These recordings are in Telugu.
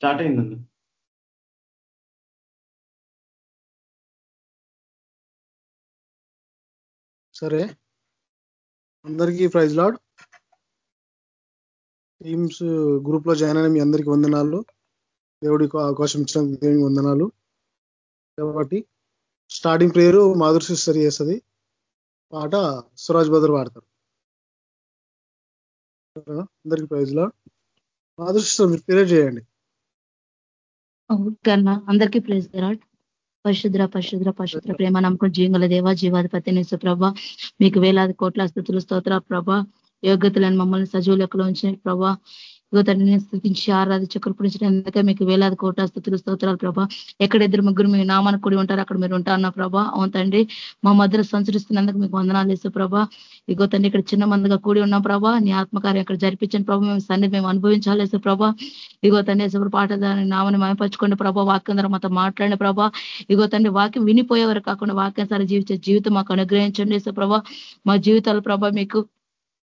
స్టార్ట్ అయిందండి. సరే. అందరికీ ప్రైజ్ లాడ్. టీమ్స్ గ్రూప్లో జాయిన్ అయిన మీ అందరికీ వందనాలు. దేవుడికి అవకాశం ఇచ్చిన దేవునికి వందనాలు. కాబట్టి స్టార్టింగ్ ప్రేయరు మాధురి సిస్టర్ చేస్తుంది. పాట సురాజ్ బదర్ పాడతారు. అందరికీ ప్రైజ్ లాడ్. మాధురి సిస్టర్ మీరు ప్రేయర్ చేయండి. అందరికీ ప్రైజ్ దరాట్ పరిశుద్ర పరిశుద్ర పరిశుద్ర ప్రేమ నమ్మకం జీవంగల దేవ జీవాధిపతి నిసు ప్రభ. మీకు వేలాది కోట్ల స్థుతులు స్తోత్ర ప్రభ. యోగ్యతలను మమ్మల్ని సజీవ ఉంచిన ప్రభా. ఇగో తండ్రిని స్థుతించి ఆరాధి చక్రపడించినందుకే మీకు వేలాది కోట స్థుతులు స్తోత్రాలు ప్రభా. ఎక్కడ ఇద్దరు ముగ్గురు మీ నామానికి కూడి ఉంటారు అక్కడ మీరు ఉంటారన్న ప్రభా. అవును తండ్రి మా మధ్యలో సంచరిస్తున్నందుకు మీకు వందనాలు ఇస్తూ ప్రభా. ఇగో తండ్రి ఇక్కడ చిన్న మందిగా కూడి ఉన్నాం ప్రభా. నీ ఆత్మకార్యం ఇక్కడ జరిపించిన ప్రభా. మేము సన్ని మేము అనుభవించాలి వేసే ప్రభా. ఇగో తండ్రి వేసే పాట దాని నామని మయపరచుకోండి ప్రభా. వాక్యం ద్వారా మాతో మాట్లాడిన ప్రభా. ఇగో తండ్రి వాక్యం వినిపోయేవారు కాకుండా వాక్యం సరే జీవించే జీవితం మాకు అనుగ్రహించండి వేసే ప్రభా. మా జీవితాలు ప్రభా మీకు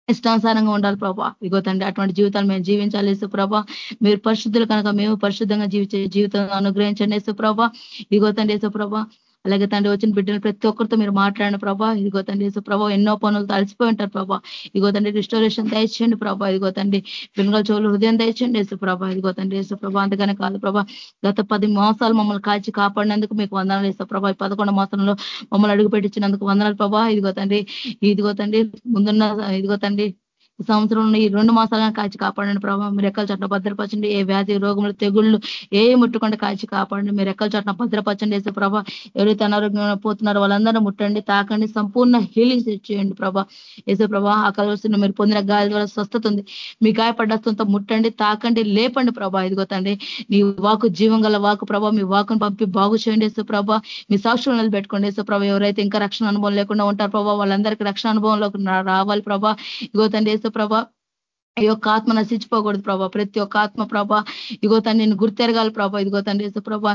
ఇష్టానుసారంగా ఉండాలి ప్రభా. ఇగో తండ్రి అటువంటి జీవితాలు మేము జీవించాలి ప్రభా. మీరు పరిశుద్ధులు కనుక మేము పరిశుద్ధంగా జీవించే జీవితం అనుగ్రహించండి ప్రభా. ఇగో తండ్రి ప్రభా. అలాగే తండ్రి వచ్చిన బిడ్డలు ప్రతి ఒక్కరితో మీరు మాట్లాడిన ప్రభా. ఇదిగో తండ్రి ప్రభావ ఎన్నో పనులు తలిసిపోయి ఉంటారు ప్రభా. ఇదిగో తండ్రి రిస్టోరేషన్ దయచేయండి ప్రభా. ఇదిగో తండ్రి పిల్లల చోలు హృదయం దయచేయండి యేసు ప్రభా. ఇదిగో తండ్రి యేసు ప్రభా అంతగానే కాదు ప్రభా. గత పది మాసాలు మమ్మల్ని కాల్చి కాపాడినందుకు మీకు వందనాలు వేస్తాం ప్రభా. ఈ పదకొండు మాసంలో మమ్మల్ని అడుగు పెట్టించినందుకు వందనాలు ప్రభా. ఇదిగో తండ్రి ఇదిగో తండ్రి ముందున్న ఇదిగో తండ్రి సంవత్సరం సంవత్సరంలో ఈ రెండు మాసాలను కాచి కాపాడండి ప్రభావ మీరు ఎక్కల చట్టం భద్రపరచండి. ఏ వ్యాధి రోగములు తెగుళ్ళు ఏ ముట్టుకుండా కాచి కాపాడండి. మీరు ఎక్కల చట్టం భద్రపరచండి వేసే ప్రభా. ఎవరైతే అనారోగ్యంగా పోతున్నారో వాళ్ళందరూ ముట్టండి తాకండి సంపూర్ణ హీలింగ్ చేయండి ప్రభా. వేసే ప్రభా ఆ కలవస్తున్న మీరు పొందిన గాలి ద్వారా స్వస్థత ఉంది. మీ గాయపడ్డంతో ముట్టండి తాకండి లేపండి ప్రభా. ఇదిగోతండి నీ వాకు జీవం గల వాకు ప్రభా. మీ వాకును పంపి బాగు చేయండి వేసే ప్రభా. మీ సాక్షులు నిలబెట్టుకోండి వేసే ప్రభా. ఎవరైతే ఇంకా రక్షణ అనుభవం లేకుండా ఉంటారు ప్రభా వాళ్ళందరికీ రక్షణ అనుభవంలోకి రావాలి ప్రభా. ఇదిగోతండి తండ్రి ప్రభా. ఈ యొక్క ఆత్మ నశించిపోకూడదు ప్రభా. ప్రతి ఒక్క ఆత్మ ప్రభా ఇగో తను నేను గుర్తెరగాలి ప్రభా. ఇదిగో తండ్రి యేసు ప్రభ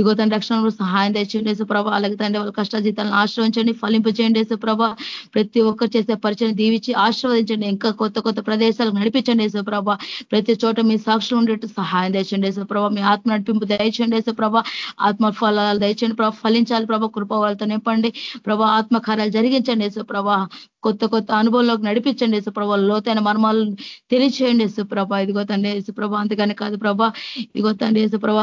ఇగో తండ్రి రక్షణ సహాయం తెచ్చేయండి యేసు ప్రభా. అలాగే తండ్రి వాళ్ళ కష్ట జీతాలను ఆశ్రయించండి ఫలింపచేయండి వేసు ప్రభా. ప్రతి ఒక్కరు చేసే పరిచయం దీవించి ఆశీర్వదించండి ఇంకా కొత్త కొత్త ప్రదేశాలకు నడిపించండి యేసు ప్రభా. ప్రతి చోట మీ సాక్షులు ఉండేట్టు సహాయం తెచ్చండి యేసు ప్రభా. మీ ఆత్మ నడిపింపు దయచేయండి యేసు ప్రభా. ఆత్మ ఫలాలు దయచేయండి ప్రభా. ఫలించాలి ప్రభా. కృప వాళ్ళతో నింపండి ప్రభా. ఆత్మకార్యాలు జరిగించండి యేసు ప్రభా. కొత్త కొత్త అనుభవంలోకి నడిపించండి యేసుప్రభ లోతైన మర్మాలు తెలియచేయండి యేసుప్రభ. ఇదిగో తండ్రి యేసుప్రభ అంతగానే కాదు ప్రభా. ఇదిగో తండ్రి యేసుప్రభ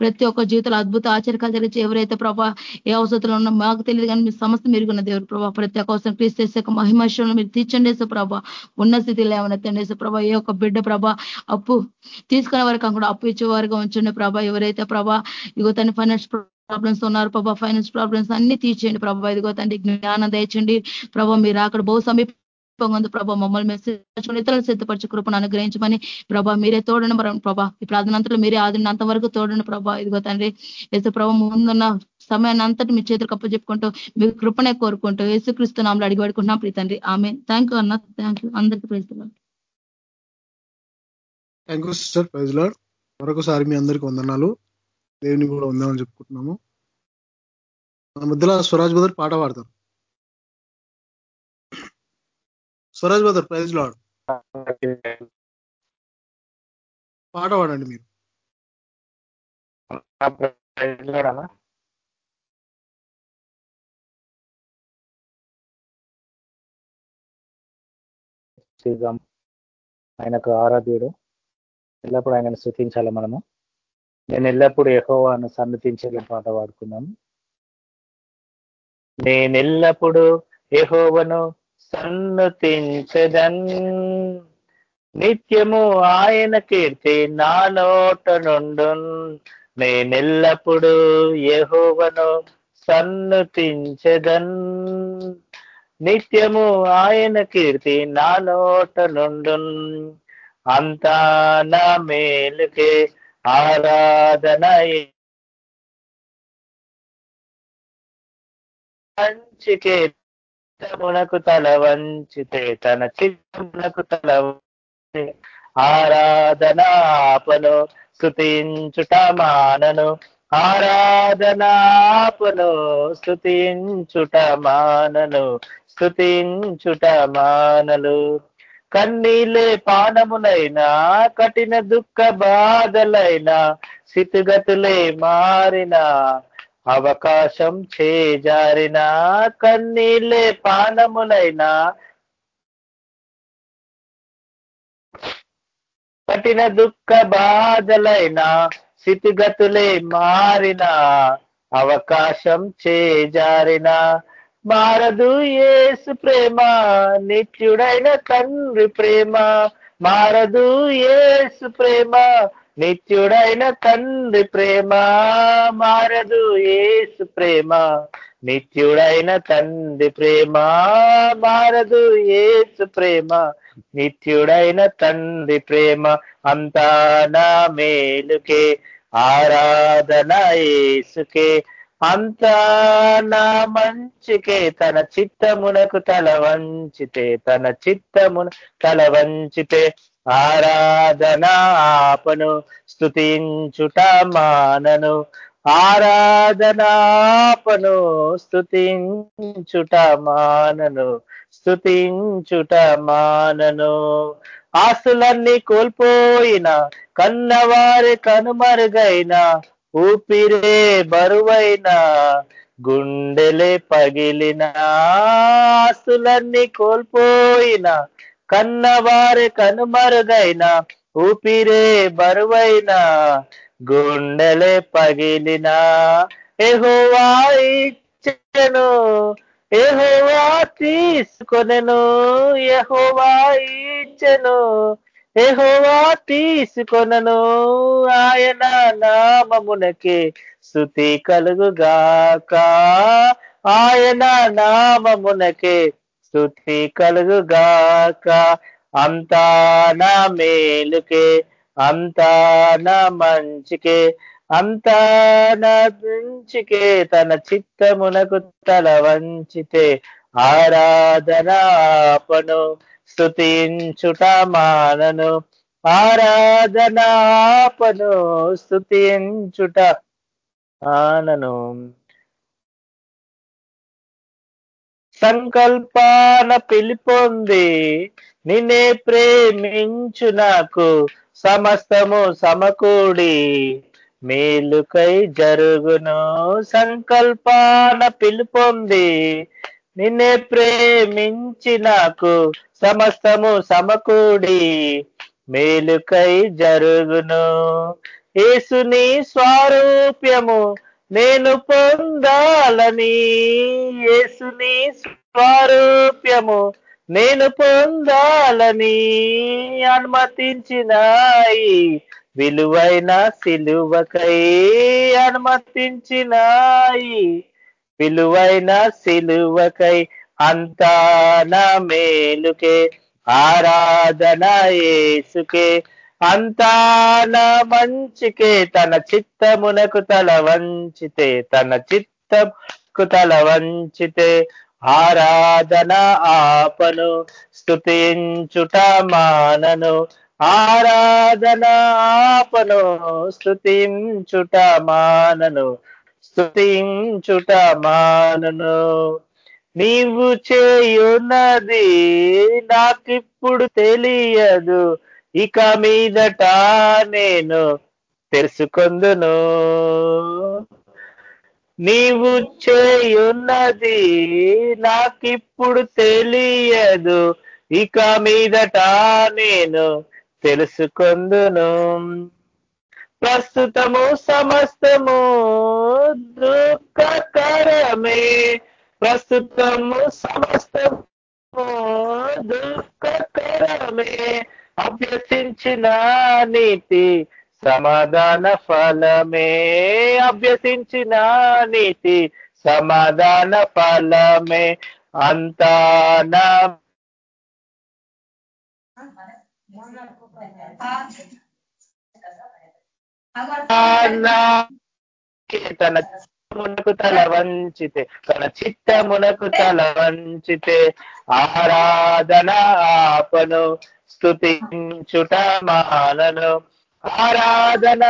ప్రతి ఒక్క జీవితంలో అద్భుత ఆచరికాలు తెలియచి ఎవరైతే ప్రభా ఏ అవసరంలో ఉన్నా మాకు తెలియదు కానీ మీ సమస్త మెరుగున్న దేవుడు ప్రభా ప్రతి ఒక్క అవసరం క్రీస్తు యొక్క మహిమశ్వరం మీరు తీర్చండి యేసుప్రభ. ఉన్న స్థితిలో ఏమైనా తండ్రి యేసుప్రభ ఏ ఒక్క బిడ్డ ప్రభ అప్పు తీసుకునే వారికి కూడా అప్పు ఇచ్చేవారుగా ఉంచండి ప్రభా. ఎవరైతే ప్రభ ఇగో తన ఫైనాన్స్ ప్రాబ్లమ్స్ ఉన్నారు. ప్రభా ఫైనాన్స్ ప్రాబ్లమ్స్ అన్ని తీర్చేయండి. ప్రభా ఇదిగో తండ్రి జ్ఞానం దయచండి ప్రభా మీరు అక్కడ బహు సమీపంగా ఉంది. ప్రభా మమ్మల్ని మెసేజ్ ఇతరులు సిద్ధపరిచే కృపను అనుగ్రహించమని ప్రభా మీరే తోడని ప్రభా ఈ ప్రార్థనంతలో మీరే ఆదినంత వరకు తోడని ప్రభా ఇదిగో తండ్రి ఏసు ప్రభా ముందున్న సమయాన్ని అంతటి మీ చేతులు కప్పు చెప్పుకుంటూ మీ కృపనే కోరుకుంటూ యేసుక్రీస్తు నామలు అడిగి పడుకుంటున్నాం ప్రీతండ్రి ఆమె థ్యాంక్ యూ అన్న. థ్యాంక్ యూ అందరికీ praise lord thank you sister praise lord మరొకసారి మీ అందరికీ వందనాలు. దేవుని కూడా ఉందామని చెప్పుకుంటున్నాము. మన మధ్యలో స్వరాజ్ బదర్ పాట పాడతారు. Swaraj brother praise Lord. పాట పాడండి మీరు. ఆయనకు ఆరాధ్యుడు. ఎల్లప్పుడూ ఆయనను స్థుతించాలి మనము. నేను ఎల్లప్పుడూ యహోవాను సన్నతించే పాట పాడుకున్నాను నేను ఎల్లప్పుడూ యహోవను సన్నతించదన్. నిత్యము ఆయన కీర్తి నా నోట నుండు నేనెల్లప్పుడూ యహోవను సన్నతించదన్. నిత్యము ఆయన కీర్తి నా నోట నుండు అంతా నా మేలుకే ఆరాధన మంచికే చిత్తమునకు తల వంచితే తన చిత్తమునకు తల ఆరాధనాపను స్థుతించుట మానను. ఆరాధనాపను స్థుతించుట మానను. స్థుతించుట మానలు. కన్నీలే పానములైనా కఠిన దుఃఖ బాధలైనా స్థితిగతులే మారిన అవకాశం చేజారిన కన్నీలే పానములైనా కఠిన దుఃఖ బాధలైనా స్థితిగతులే మారిన అవకాశం చేజారిన మారదు యేసు ప్రేమ నిత్యుడైన తండ్రి ప్రేమ. మారదు యేసు ప్రేమ నిత్యుడైన తండ్రి ప్రేమ. మారదు ఏసు ప్రేమ నిత్యుడైన తండ్రి ప్రేమ. మారదు యేసు ప్రేమ నిత్యుడైన తండ్రి ప్రేమ. అంతా నా మేలుకే ఆరాధన ఏసుకే అంతా నా మంచికే తన చిత్తమునకు తల వంచితే తన చిత్తమున తల వంచితే ఆరాధన ఆపను స్థుతించుట మానను. ఆరాధనాపను స్థుతించుట మానను స్థుతించుట మానను. ఆస్తులన్నీ కోల్పోయిన కన్నవారి కనుమరుగైన ఊపిరే బరువైన గుండెలే పగిలిన ఆస్తులన్నీ కోల్పోయిన కన్నవారే కనుమరుగైన ఊపిరే బరువైన గుండెలే పగిలిన. ఎహోవా ఇచ్చను ఎహోవా తీసుకొనెను ఎహోవా ఇచ్చను. ఎహోవా తీసుకొనను. ఆయన నామమునకే స్థుతి కలుగుగాక. ఆయన నామమునకే స్థుతి కలుగుగాక. అంతా నా మేలుకే అంతా నా మంచికే అంతా నా మంచికే తన చిత్తమునకు తల వంచితే ఆరాధనాపను స్థుతించుట మానను ఆరాధనాపను స్థుతించుట ఆనను సంకల్పాన పిలిపొంది నిన్నే ప్రేమించు నాకు సమస్తము సమకూడి మేలుకై జరుగును. సంకల్పాన పిలుపొంది నిన్నే ప్రేమించి నాకు సమస్తము సమకూడి మేలుకై జరుగును. ఏసుని స్వారూప్యము నేను పొందాలని. యేసుని స్వారూప్యము నేను పొందాలని. అనుమతించినాయి. విలువైన సిలువకై అనుమతించినాయి. విలువైన సిలువకై అంతా నా మేలుకే ఆరాధన ఏసుకే. అంతా నా మంచికే తన చిత్తమునకు తల వంచితే తన చిత్తముకు తల వంచితే. ఆరాధన ఆపను స్థుతించుట మానను. ఆరాధన ఆపను స్థుతించుట మానను స్థుతించుట మానను. నీవు చేయున్నది నాకిప్పుడు తెలియదు. ఇక మీదట నేను తెలుసుకొందును. నీవు చేయున్నది నాకిప్పుడు తెలియదు. ఇక మీదట నేను తెలుసుకొందును. ప్రస్తుతము సమస్తము దుఃఖకరమే. ప్రస్తుతము సమస్తము దుఃఖకరమే. అభ్యసించిన నీతి సమాధాన ఫలమే. అభ్యసించిన నీతి సమాధాన ఫలమే. అంతా తన చిత్తమునకు తల వంచితే తన చిత్తమునకు తల వంచితే ఆరాధన ఆపను స్థుతించుట మానను. ఆరాధన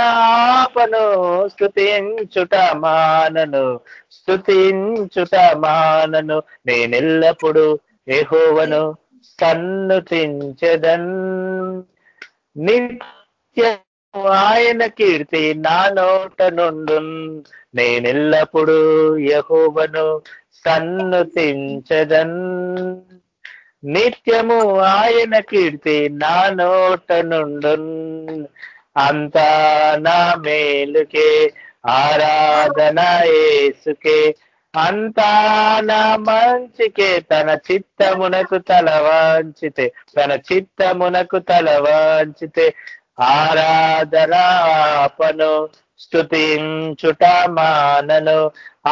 ఆపను స్థుతించుట మానను స్థుతించుట మానను. నేనెల్లప్పుడు ఏహోవను సన్నుతించదన్. నిత్య ఆయన కీర్తి నా నోట నుండు నేనెల్లప్పుడు యహోవను సన్నుతించదన్. నిత్యము ఆయన కీర్తి నా నోట నుండు అంతా నా మేలుకే ఆరాధన ఏసుకే. అంతా నా మంచికే తన చిత్తమునకు తల వాంచితే తన చిత్తమునకు తల వాంచితే ఆరాధనాపను స్తుతించుట మానను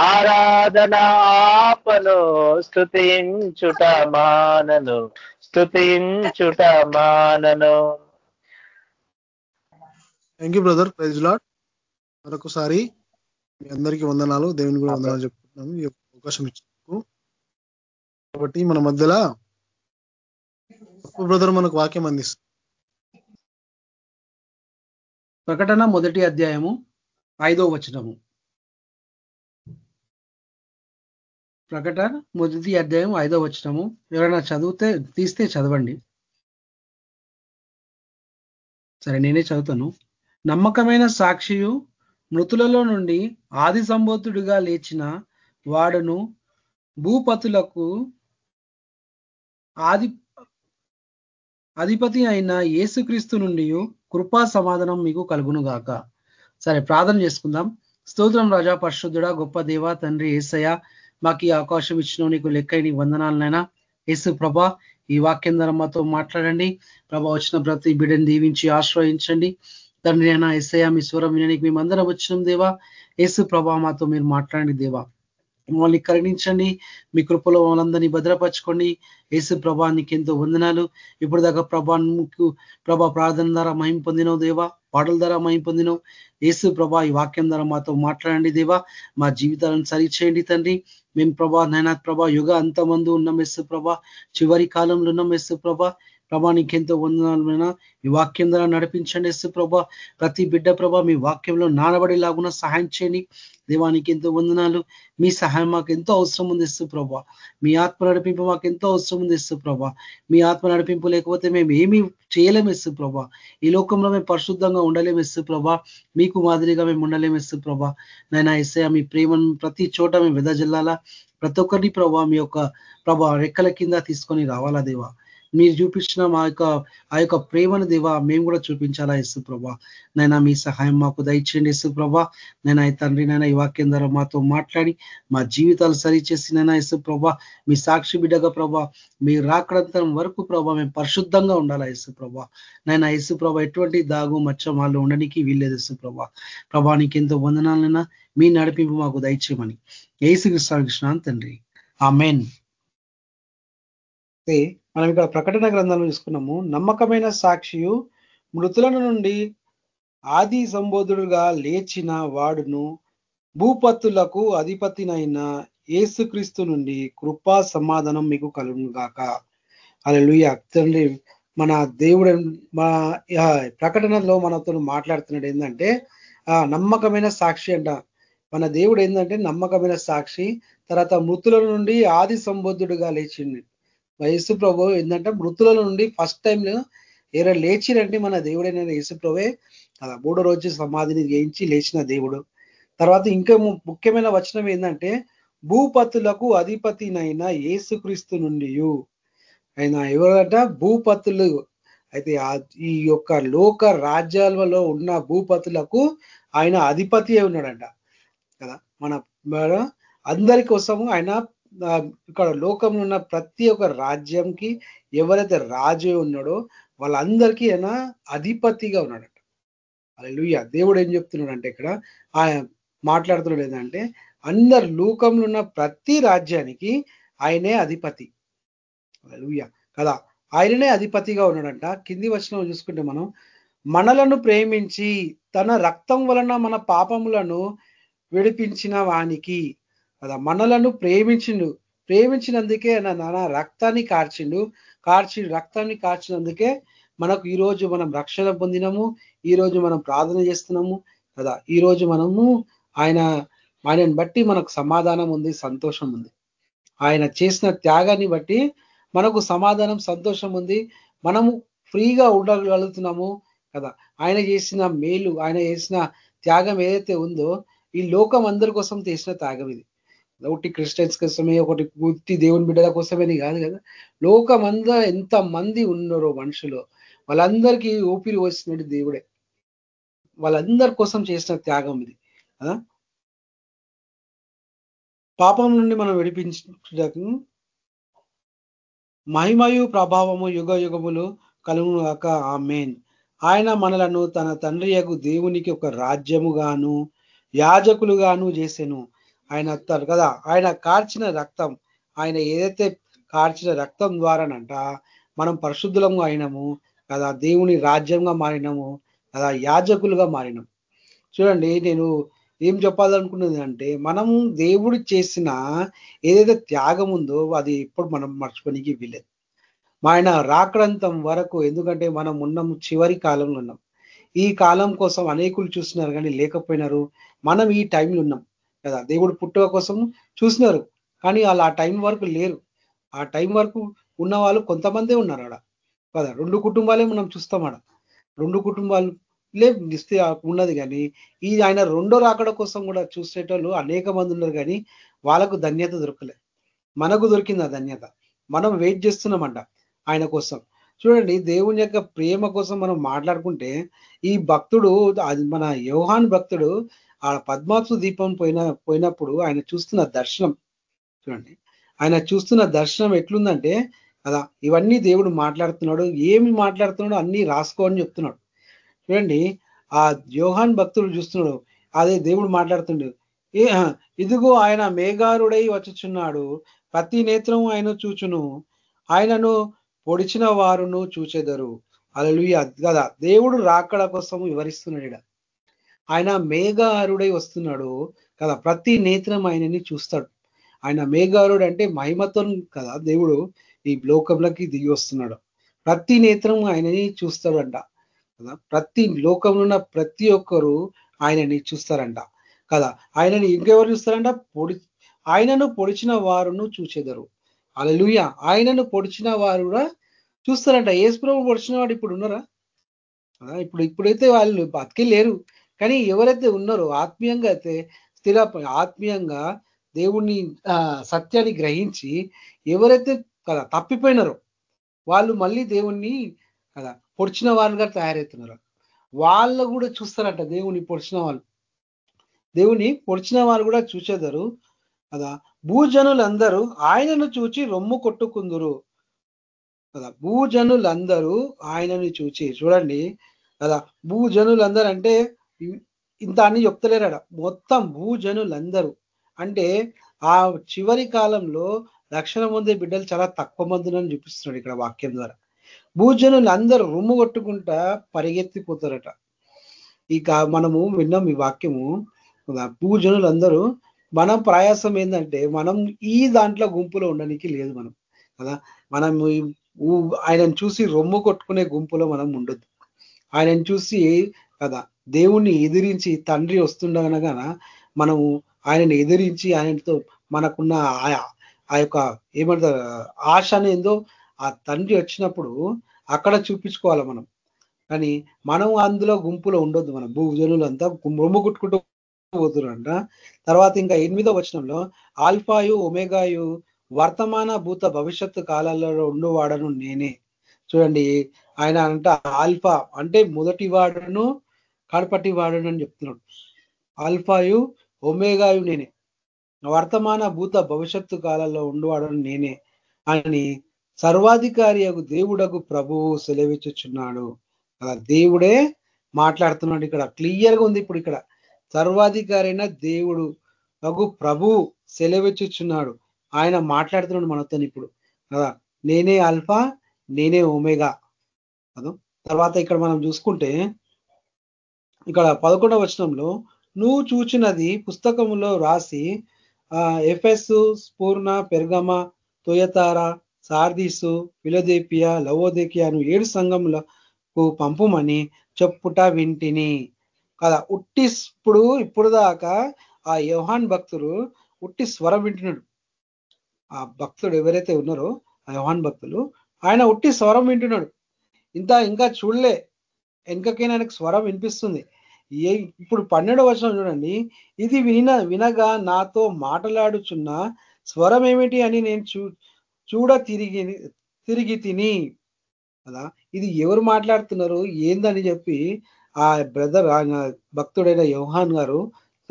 ఆరాధనాపను ఆపను మానను స్తుతించుట మానను thank you brother praise Lord మరొకసారి మీ అందరికీ వందనాలు. దేవుని కూడా వందనాలు చెప్తున్నాము ఈ అవకాశం ఇచ్చినందుకు. కాబట్టి మన మధ్యలో బ్రదర్ మనకు వాక్యం అందిస్తుంది. ప్రకటన మొదటి అధ్యాయము ఐదో వచనము. ప్రకటన మొదటి అధ్యాయం ఐదో వచనము. ఎవరైనా చదివితే తీస్తే చదవండి. సరే నేనే చదువుతాను. నమ్మకమైన సాక్షియు మృతులలో నుండి ఆది సంబోధుడిగా లేచిన వాడును భూపతులకు ఆది అధిపతి అయిన యేసుక్రీస్తు నుండి కృపా సమాధానం మీకు కలుగును గాక. సరే ప్రార్థన చేసుకుందాం. స్తోత్రం రాజా పరిశుద్ధుడ గొప్ప దేవ తండ్రి ఏసయ్య మాకు ఈ అవకాశం ఇచ్చిన నీకు లెక్క నీ వందనాలనైనా. యేసు ప్రభా ఈ వాక్యం ద్వారా మాతో మాట్లాడండి. ప్రభా వచ్చిన ప్రతి బిడ్డని దీవించి ఆశ్రయించండి. తండ్రి అయినా ఎస్ఐ మీ స్వరం వినడానికి మేమందరం వచ్చినాం దేవా. ఏసు ప్రభా మాతో మీరు మాట్లాడండి దేవా. మమ్మల్ని కరుణించండి. మీ కృపలో వాళ్ళందరినీ భద్రపరచుకోండి. యేసు ప్రభానికి ఎంతో వందనాలు. ఇప్పుడు దాకా ప్రభా ప్రభా ప్రార్థన ద్వారా మహిం పొందినవు దేవా. పాటల ద్వారా మహిం పొందినవు. యేసు ప్రభా ఈ వాక్యం ద్వారా మాతో మాట్లాడండి దేవా. మా జీవితాలను సరిచేయండి తండ్రి. మేము ప్రభా నయనాథ్ ప్రభా యుగ అంతమందు ఉన్నాం ఎస్సు ప్రభా. చివరి కాలంలో ఉన్నాం ఎస్సు ప్రభా. ప్రభా నీకెంతో వందనాలైనా ఈ వాక్యం ద్వారా నడిపించండి ఎస్సు ప్రభా. ప్రతి బిడ్డ ప్రభా మీ వాక్యంలో నానబడేలాగున సహాయం చేయండి. దేవానికి ఎంతో వందనాలు. మీ సహాయం మాకు ఎంతో అవసరం ఉంది ఇస్తు ప్రభా. మీ ఆత్మ నడిపింపు మాకు ఎంతో అవసరం ఉంది ఇస్తు ప్రభా. మీ ఆత్మ నడిపింపు లేకపోతే మేము ఏమీ చేయలేము ఇస్తు ప్రభా. ఈ లోకంలో మేము పరిశుద్ధంగా ఉండలేము ఇస్తు ప్రభా. మీకు మాదిరిగా మేము ఉండలేము ఇస్తు ప్రభా. నైనా ఇస్తే మీ ప్రేమను ప్రతి చోట మేము వెదజల్లాలా. ప్రతి ఒక్కరిని ప్రభా మీ యొక్క ప్రభా రెక్కల కింద తీసుకొని రావాలా దేవా. మీరు చూపించిన మా యొక్క ఆ యొక్క ప్రేమను దేవా మేము కూడా చూపించాలా ఇసు ప్రభా. నైనా మీ సహాయం మాకు దయచేయండి ఇసు ప్రభా. నైనా తండ్రి నైనా ఈ వాక్యం ద్వారా మాతో మాట్లాడి మా జీవితాలు సరిచేసి నైనా ఇసు ప్రభా మీ సాక్షి బిడ్డగా ప్రభా మీరు రాకడంతరం వరకు ప్రభా మేము పరిశుద్ధంగా ఉండాలా ఇసు ప్రభా. నైనా ఇసు ప్రభా ఎటువంటి దాగు మచ్చ వాళ్ళు ఉండడానికి వీల్లేదు ఇసు ప్రభా. ప్రభా నీకు ఎంతో వందనాలైనా మీ నడిపింపు మాకు దయచేయమని. ఏసు కృష్ణ తండ్రి. ఆ మెయిన్ మనం ఇక్కడ ప్రకటన గ్రంథంలో చూసుకున్నాము నమ్మకమైన సాక్షియు మృతులను నుండి ఆది సంబోధుడుగా లేచిన వాడును భూపత్తులకు అధిపతినైన ఏసుక్రీస్తు నుండి కృపా సమాధానం మీకు కలుగుగాక అలా తండ్రి మన దేవుడు మన ప్రకటనలో మనతో మాట్లాడుతున్నాడు ఏంటంటే ఆ నమ్మకమైన సాక్షి అంట. మన దేవుడు ఏంటంటే నమ్మకమైన సాక్షి తర్వాత మృతుల నుండి ఆది సంబోధుడుగా లేచింది యేసు ప్రభు ఏంటంటే మృతుల నుండి ఫస్ట్ టైం ఏదో లేచిరంటే మన దేవుడైన యేసు ప్రభే కదా మూడో రోజు సమాధిని జయించి లేచిన దేవుడు. తర్వాత ఇంకా ముఖ్యమైన వచనం ఏంటంటే భూపతులకు అధిపతినైన యేసుక్రీస్తు నుండి ఆయన ఎవరంట? భూపతులు. అయితే ఈ యొక్క లోక రాజ్యాలలో ఉన్న భూపతులకు ఆయన అధిపతి ఉన్నాడంట. కదా? మన అందరి కోసము ఆయన ఇక్కడ లోకంలో ఉన్న ప్రతి ఒక్క రాజ్యంకి ఎవరైతే రాజు ఉన్నాడో వాళ్ళందరికీ ఆయన అధిపతిగా ఉన్నాడట. అలా దేవుడు ఏం చెప్తున్నాడంటే ఇక్కడ ఆయన మాట్లాడుతున్నాడు ఏంటంటే అందరు లోకంలో ఉన్న ప్రతి రాజ్యానికి ఆయనే అధిపతి. లూయ కదా ఆయననే అధిపతిగా ఉన్నాడంట. కింది వచనం చూసుకుంటే మనం మనలను ప్రేమించి తన రక్తం వలన మన పాపములను విడిపించిన వానికి కదా మనలను ప్రేమించిండు. ప్రేమించినందుకే నాన్న రక్తాన్ని కార్చిండు. కార్చి రక్తాన్ని కార్చినందుకే మనకు ఈ రోజు మనం రక్షణ పొందినము. ఈ రోజు మనం ప్రార్థన చేస్తున్నాము కదా. ఈరోజు మనము ఆయన ఆయనను బట్టి మనకు సమాధానం ఉంది సంతోషం ఉంది. ఆయన చేసిన త్యాగాన్ని బట్టి మనకు సమాధానం సంతోషం ఉంది. మనము ఫ్రీగా ఉండగలుగుతున్నాము కదా. ఆయన చేసిన మేలు ఆయన చేసిన త్యాగం ఏదైతే ఉందో ఈ లోకం అందరి కోసం చేసిన త్యాగం ఇది. ఒకటి క్రిస్టియన్స్ కోసమే ఒకటి పూర్తి దేవుని బిడ్డల కోసమేని కాదు కదా. లోకమంతా ఎంత మంది ఉన్నారో మనుషులు వాళ్ళందరికీ ఊపిరి వచ్చినట్టు దేవుడే. వాళ్ళందరి కోసం చేసిన త్యాగం ఇది. పాపం నుండి మనం విడిపించటకు మహిమయు ప్రభావము యుగ యుగములు కలుగుగాక ఆ మెయిన్ ఆయన మనలను తన తండ్రి దేవునికి ఒక రాజ్యముగాను యాజకులుగాను చేసెను. ఆయన వస్తారు కదా. ఆయన కార్చిన రక్తం ఆయన ఏదైతే కార్చిన రక్తం ద్వారానంట మనం పరిశుద్ధులంగా అయినాము కదా దేవుని రాజ్యంగా మారినాము కదా యాజకులుగా మారినాం చూడండి నేను ఏం చెప్పాలనుకున్నది అంటే మనం దేవుడు చేసిన ఏదైతే త్యాగం ఉందో అది ఎప్పుడు మనం మర్చిపోనికి వీలేదు ఆయన రాకడంతం వరకు ఎందుకంటే మనం ఉన్నాం చివరి కాలంలో ఉన్నాం. ఈ కాలం కోసం అనేకులు చూస్తున్నారు కానీ లేకపోయినారు. మనం ఈ టైంలో ఉన్నాం. కదా? దేవుడు పుట్టుక కోసం చూసినారు. కానీ వాళ్ళు ఆ టైం వరకు లేరు. ఆ టైం వరకు ఉన్న వాళ్ళు కొంతమందే ఉన్నారు ఆడ. కదా? రెండు కుటుంబాలే మనం చూస్తాం ఆడ. రెండు కుటుంబాలు లే నిస్తే ఉన్నది కానీ ఈ ఆయన రెండో రాకడ కోసం కూడా చూసేటోళ్ళు అనేక మంది ఉన్నారు కానీ వాళ్ళకు ధన్యత దొరకలే. మనకు దొరికింది ఆ ధన్యత. మనం వెయిట్ చేస్తున్నామంట ఆయన కోసం. చూడండి దేవుని యొక్క ప్రేమ కోసం మనం మాట్లాడుకుంటే ఈ భక్తుడు అది మన యోహాన్ భక్తుడు ఆ పద్మాసు దీపం పోయిన పోయినప్పుడు ఆయన చూస్తున్న దర్శనం చూడండి. ఆయన చూస్తున్న దర్శనం ఎట్లుందంటే కదా ఇవన్నీ దేవుడు మాట్లాడుతున్నాడు ఏమి మాట్లాడుతున్నాడు అన్ని రాసుకో అని చెప్తున్నాడు. చూడండి ఆ యోహాన్ భక్తుడు చూస్తున్నాడు అదే దేవుడు మాట్లాడుతుండు. ఏ ఇదిగో ఆయన మేఘారుడై వచ్చుచున్నాడు ప్రతి నేత్రం ఆయన చూచును ఆయనను పొడిచిన వారును చూచెదరు. అలలు కదా దేవుడు రాకడ కోసం వివరిస్తున్నాడు ఈడ. ఆయన మేఘారుడై వస్తున్నాడు కదా. ప్రతి నేత్రం ఆయనని చూస్తాడు. ఆయన మేఘారుడు అంటే మహిమతో కదా దేవుడు ఈ లోకంలోకి దిగి వస్తున్నాడు. ప్రతి నేత్రం ఆయనని చూస్తాడంట కదా. ప్రతి లోకంలో ఉన్న ప్రతి ఒక్కరు ఆయనని చూస్తారంట కదా. ఆయనని ఇంకెవరు చూస్తారంట? పొడి ఆయనను పొడిచిన వారును చూచెదరు. అలలుయ ఆయనను పొడిచిన వారు కూడా చూస్తారంట. ఏసు ప్రభు పొడిచిన వాడు ఇప్పుడు ఉన్నారా? ఇప్పుడు ఇప్పుడైతే వాళ్ళు బతికే లేరు కానీ ఎవరైతే ఉన్నారో ఆత్మీయంగా అయితే స్థిర ఆత్మీయంగా దేవుణ్ణి సత్యాన్ని గ్రహించి ఎవరైతే కదా తప్పిపోయినారో వాళ్ళు మళ్ళీ దేవుణ్ణి కదా పొడిచిన వాళ్ళుగా తయారవుతున్నారు. వాళ్ళు కూడా చూస్తారంట దేవుని పొడిచిన వాళ్ళు. దేవుని పొడిచిన వాళ్ళు కూడా చూసేదారు. కదా భూజనులందరూ ఆయనను చూచి రొమ్ము కొట్టుకుందురు. కదా భూజనులందరూ ఆయనను చూచి చూడండి. కదా భూజనులందరూ అంటే ఇంత అని చెప్తలేరాడ. మొత్తం భూజనులందరూ. అంటే ఆ చివరి కాలంలో రక్షణ పొందే బిడ్డలు చాలా తక్కువ మందునని చూపిస్తున్నాడు ఇక్కడ వాక్యం ద్వారా. భూజనులు అందరూ రొమ్ము కొట్టుకుంటా పరిగెత్తిపోతారట. ఇక మనము విన్నాం ఈ వాక్యము. భూజనులు అందరూ మనం ప్రయాసం ఏంటంటే మనం ఈ దాంట్లో గుంపులో ఉండడానికి లేదు మనం. కదా? మనం ఊ- ఆయనను చూసి రొమ్ము కొట్టుకునే గుంపులో మనం ఉండొద్దు. ఆయనను చూసి కదా? దేవుణ్ణి ఎదిరించి తండ్రి వస్తుండగనగా మనము ఆయనని ఎదిరించి ఆయనతో మనకున్న ఆ- ఆ యొక్క ఏమంటారు ఆశ అనేందో ఆ తండ్రి వచ్చినప్పుడు అక్కడ చూపించుకోవాలి మనం. కానీ మనం అందులో గుంపులో ఉండొద్దు మనం. భూజనులు అంతా రొమ్ము కొట్టుకుంటూ పోతున్నారంట తర్వాత ఇంకా ఎనిమిదో వచనంలో ఆల్ఫాయు ఒమేగాయు వర్తమాన భూత భవిష్యత్తు కాలాలలో ఉండువాడను నేనే. చూడండి ఆయన అంట ఆల్ఫా అంటే మొదటి వాడును కడపటి వాడు అని చెప్తున్నాడు ఆల్ఫాయు ఒమేగాయు నేనే. వర్తమాన భూత భవిష్యత్తు కాలంలో ఉండువాడను నేనే. అని సర్వాధికారి దేవుడకు ప్రభువు సెలవిచ్చుచున్నాడు. అలా దేవుడే మాట్లాడుతున్నాడు ఇక్కడ. క్లియర్గా ఉంది ఇప్పుడు ఇక్కడ. సర్వాధికారి దేవుడు అగు ప్రభువు సెలవిచ్చుచున్నాడు. ఆయన మాట్లాడుతున్నాడు మనతో ఇప్పుడు. కదా నేనే ఆల్ఫా నేనే ఒమేగా. కదా తర్వాత ఇక్కడ మనం చూసుకుంటే ఇక్కడ పదకొండవ వచనంలో నువ్వు చూచినది పుస్తకములో రాసి ఆ ఎఫెస్ స్పూర్ణ పెర్గమ తొయతార సార్దీసు ఫిలదేపియా లవోదేకియా అను ఏడు సంఘములకు పంపమని చెప్పుట వింటిని. కదా ఉట్టి ఇప్పుడు ఇప్పుడు దాకా ఆ యోహాన్ భక్తుడు ఉట్టి స్వరం వింటున్నాడు. ఆ భక్తుడు ఎవరైతే ఉన్నారో ఆ యోహాన్ భక్తులు ఆయన ఉట్టి స్వరం వింటున్నాడు. ఇంత ఇంకా చూడలే. వెనకకైనా ఆయనకు స్వరం వినిపిస్తుంది. ఏ ఇప్పుడు పన్నెండో వచనం చూడండి. ఇది విన వినగా నాతో మాట్లాడుచున్న స్వరం ఏమిటి అని నేను చూ చూడ తిరిగి తిరిగి తిని. కదా? ఇది ఎవరు మాట్లాడుతున్నారు? ఏందని చెప్పి ఆ బ్రదర్ ఆయన భక్తుడైన యోహాన్ గారు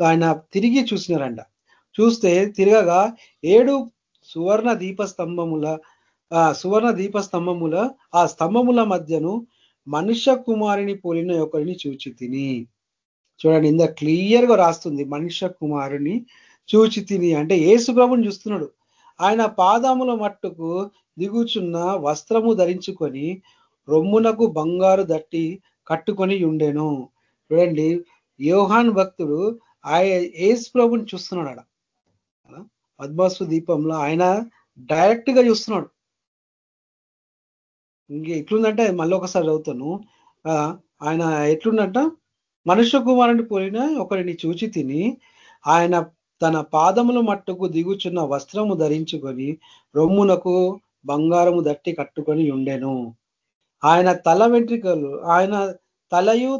ఆయన తిరిగి చూసినారంట. చూస్తే తిరగగా ఏడు సువర్ణ దీప స్తంభముల ఆ సువర్ణ దీప స్తంభముల ఆ స్తంభముల మధ్యను మనుష్య కుమారుని పోలిన ఒకరిని చూచి తిని చూడండి ఇంత క్లియర్గా రాస్తుంది. మనుష్య కుమారుని చూచి తిని అంటే ఏసు ప్రభుని చూస్తున్నాడు. ఆయన పాదముల మట్టుకు దిగుచున్న వస్త్రము ధరించుకొని రొమ్మునకు బంగారు దట్టి కట్టుకొని ఉండెను. చూడండి యోహాన్ భక్తుడు ఆయ ఏసు ప్రభుని చూస్తున్నాడు అక్కడ పద్మాసు దీపంలో ఆయన డైరెక్ట్గా చూస్తున్నాడు. ఇంక ఎట్లుందంటే మళ్ళీ ఒకసారి చదువుతాను. ఆయన ఎట్లుందంట? మనుష్య కుమారుని పోలిన ఒకరిని చూచి తిని ఆయన తన పాదముల మట్టుకు దిగుచున్న వస్త్రము ధరించుకొని రొమ్మునకు బంగారము దట్టి కట్టుకొని ఉండెను. ఆయన తల వెంట్రికలు ఆయన తలయు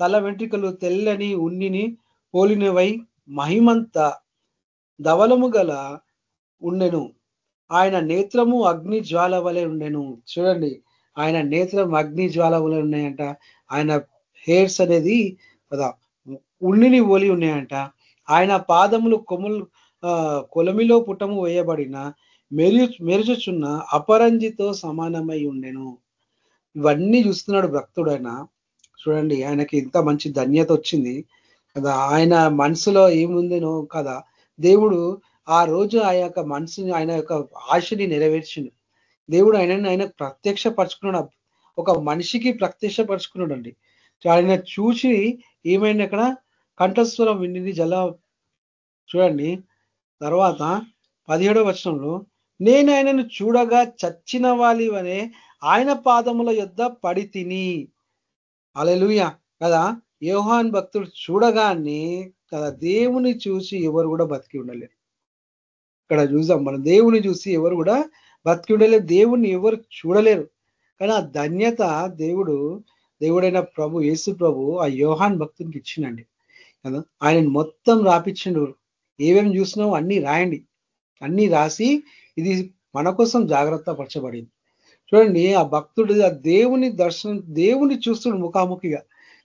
తల వెంట్రికలు తెల్లని ఉన్నిని పోలినవై మహిమంత ధవలము గల ఉండెను. ఆయన నేత్రము అగ్ని జ్వాల వలె ఉండెను. చూడండి ఆయన నేత్రం అగ్ని జ్వాల వలె ఉన్నాయంట. ఆయన హెయిర్స్ అనేది కదా ఉన్నిని ఓలి ఉన్నాయంట. ఆయన పాదములు కొములు కొలమిలో పుటము వేయబడిన మెరు మెరుచుచున్న అపరంజితో సమానమై ఉండెను. ఇవన్నీ చూస్తున్నాడు భక్తుడైన చూడండి ఆయనకి ఇంత మంచి ధన్యత వచ్చింది కదా. ఆయన మనసులో ఏముందినో కదా. దేవుడు ఆ రోజు ఆ యొక్క మనసుని ఆయన యొక్క ఆశని నెరవేర్చిండు. దేవుడు ఆయన ఆయన ప్రత్యక్షపరచుకున్నాడు. ఒక మనిషికి ప్రత్యక్షపరచుకున్నాడు అండి ఆయన చూసి ఏమైంది అక్కడ? కంఠస్వరం విండింది జల చూడండి. తర్వాత పదిహేడవ వచనంలో నేను ఆయనను చూడగా చచ్చిన వాలివనే ఆయన పాదముల యొద్ద పడి తిని. అలెలుయ కదా? యోహాన్ భక్తుడు చూడగానే కదా దేవుని చూసి ఎవరు కూడా బతికి ఉండలేరు. ఇక్కడ చూసాం మనం దేవుని చూసి ఎవరు కూడా బతికి ఉండలేరు దేవుణ్ణి ఎవరు చూడలేరు. కానీ ఆ ధన్యత దేవుడు దేవుడైన ప్రభు యేసు ప్రభు ఆ యోహాన్ భక్తునికి ఇచ్చిండండి. కదా? ఆయన మొత్తం రాపిచ్చిండు ఏమేమి చూసినావు అన్ని రాయండి. అన్ని రాసి ఇది మన కోసం జాగ్రత్త పరచబడింది. చూడండి ఆ భక్తుడు ఆ దేవుని దర్శనం దేవుని చూస్తుడు ముఖాముఖిగా.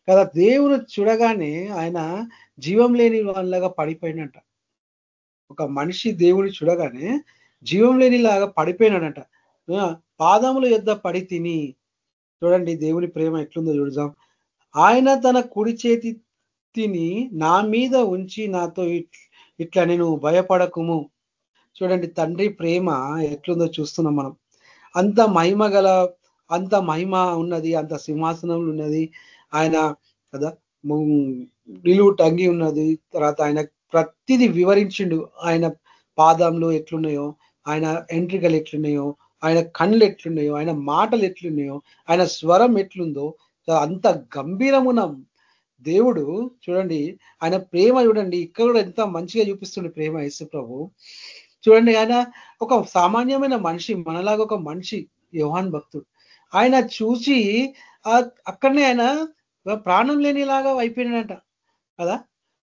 కదా? దేవుని చూడగానే ఆయన జీవం లేని వాళ్ళగా పడిపోయినట్ట ఒక మనిషి దేవుని చూడగానే జీవం లేనిలాగా పడిపోయినాడంట. పాదముల యొద్ద పడి తిని చూడండి దేవుని ప్రేమ ఎట్లుందో చూడదాం ఆయన తన కుడి చేతి తిని నా మీద ఉంచి నాతో ఇట్లా నేను భయపడకుము. చూడండి తండ్రి ప్రేమ ఎట్లుందో చూస్తున్నాం మనం. అంత మహిమ గల అంత మహిమ ఉన్నది అంత సింహాసనంలో ఉన్నది. ఆయన కదా నిలువు టంగి ఉన్నది. తర్వాత ఆయన ప్రతిది వివరించిండు. ఆయన పాదంలో ఎట్లున్నాయో ఆయన ఎంట్రికలు ఎట్లున్నాయో ఆయన కళ్ళు ఎట్లున్నాయో ఆయన మాటలు ఎట్లున్నాయో ఆయన స్వరం ఎట్లుందో అంత గంభీరమున దేవుడు చూడండి ఆయన ప్రేమ చూడండి ఇక్కడ కూడా ఎంత మంచిగా చూపిస్తుండే ప్రేమ యేసు ప్రభు. చూడండి ఆయన ఒక సామాన్యమైన మనిషి మనలాగా ఒక మనిషి యోహాన్ భక్తుడు. ఆయన చూసి అక్కడనే ఆయన ప్రాణం లేనిలాగా అయిపోయినాడంట కదా.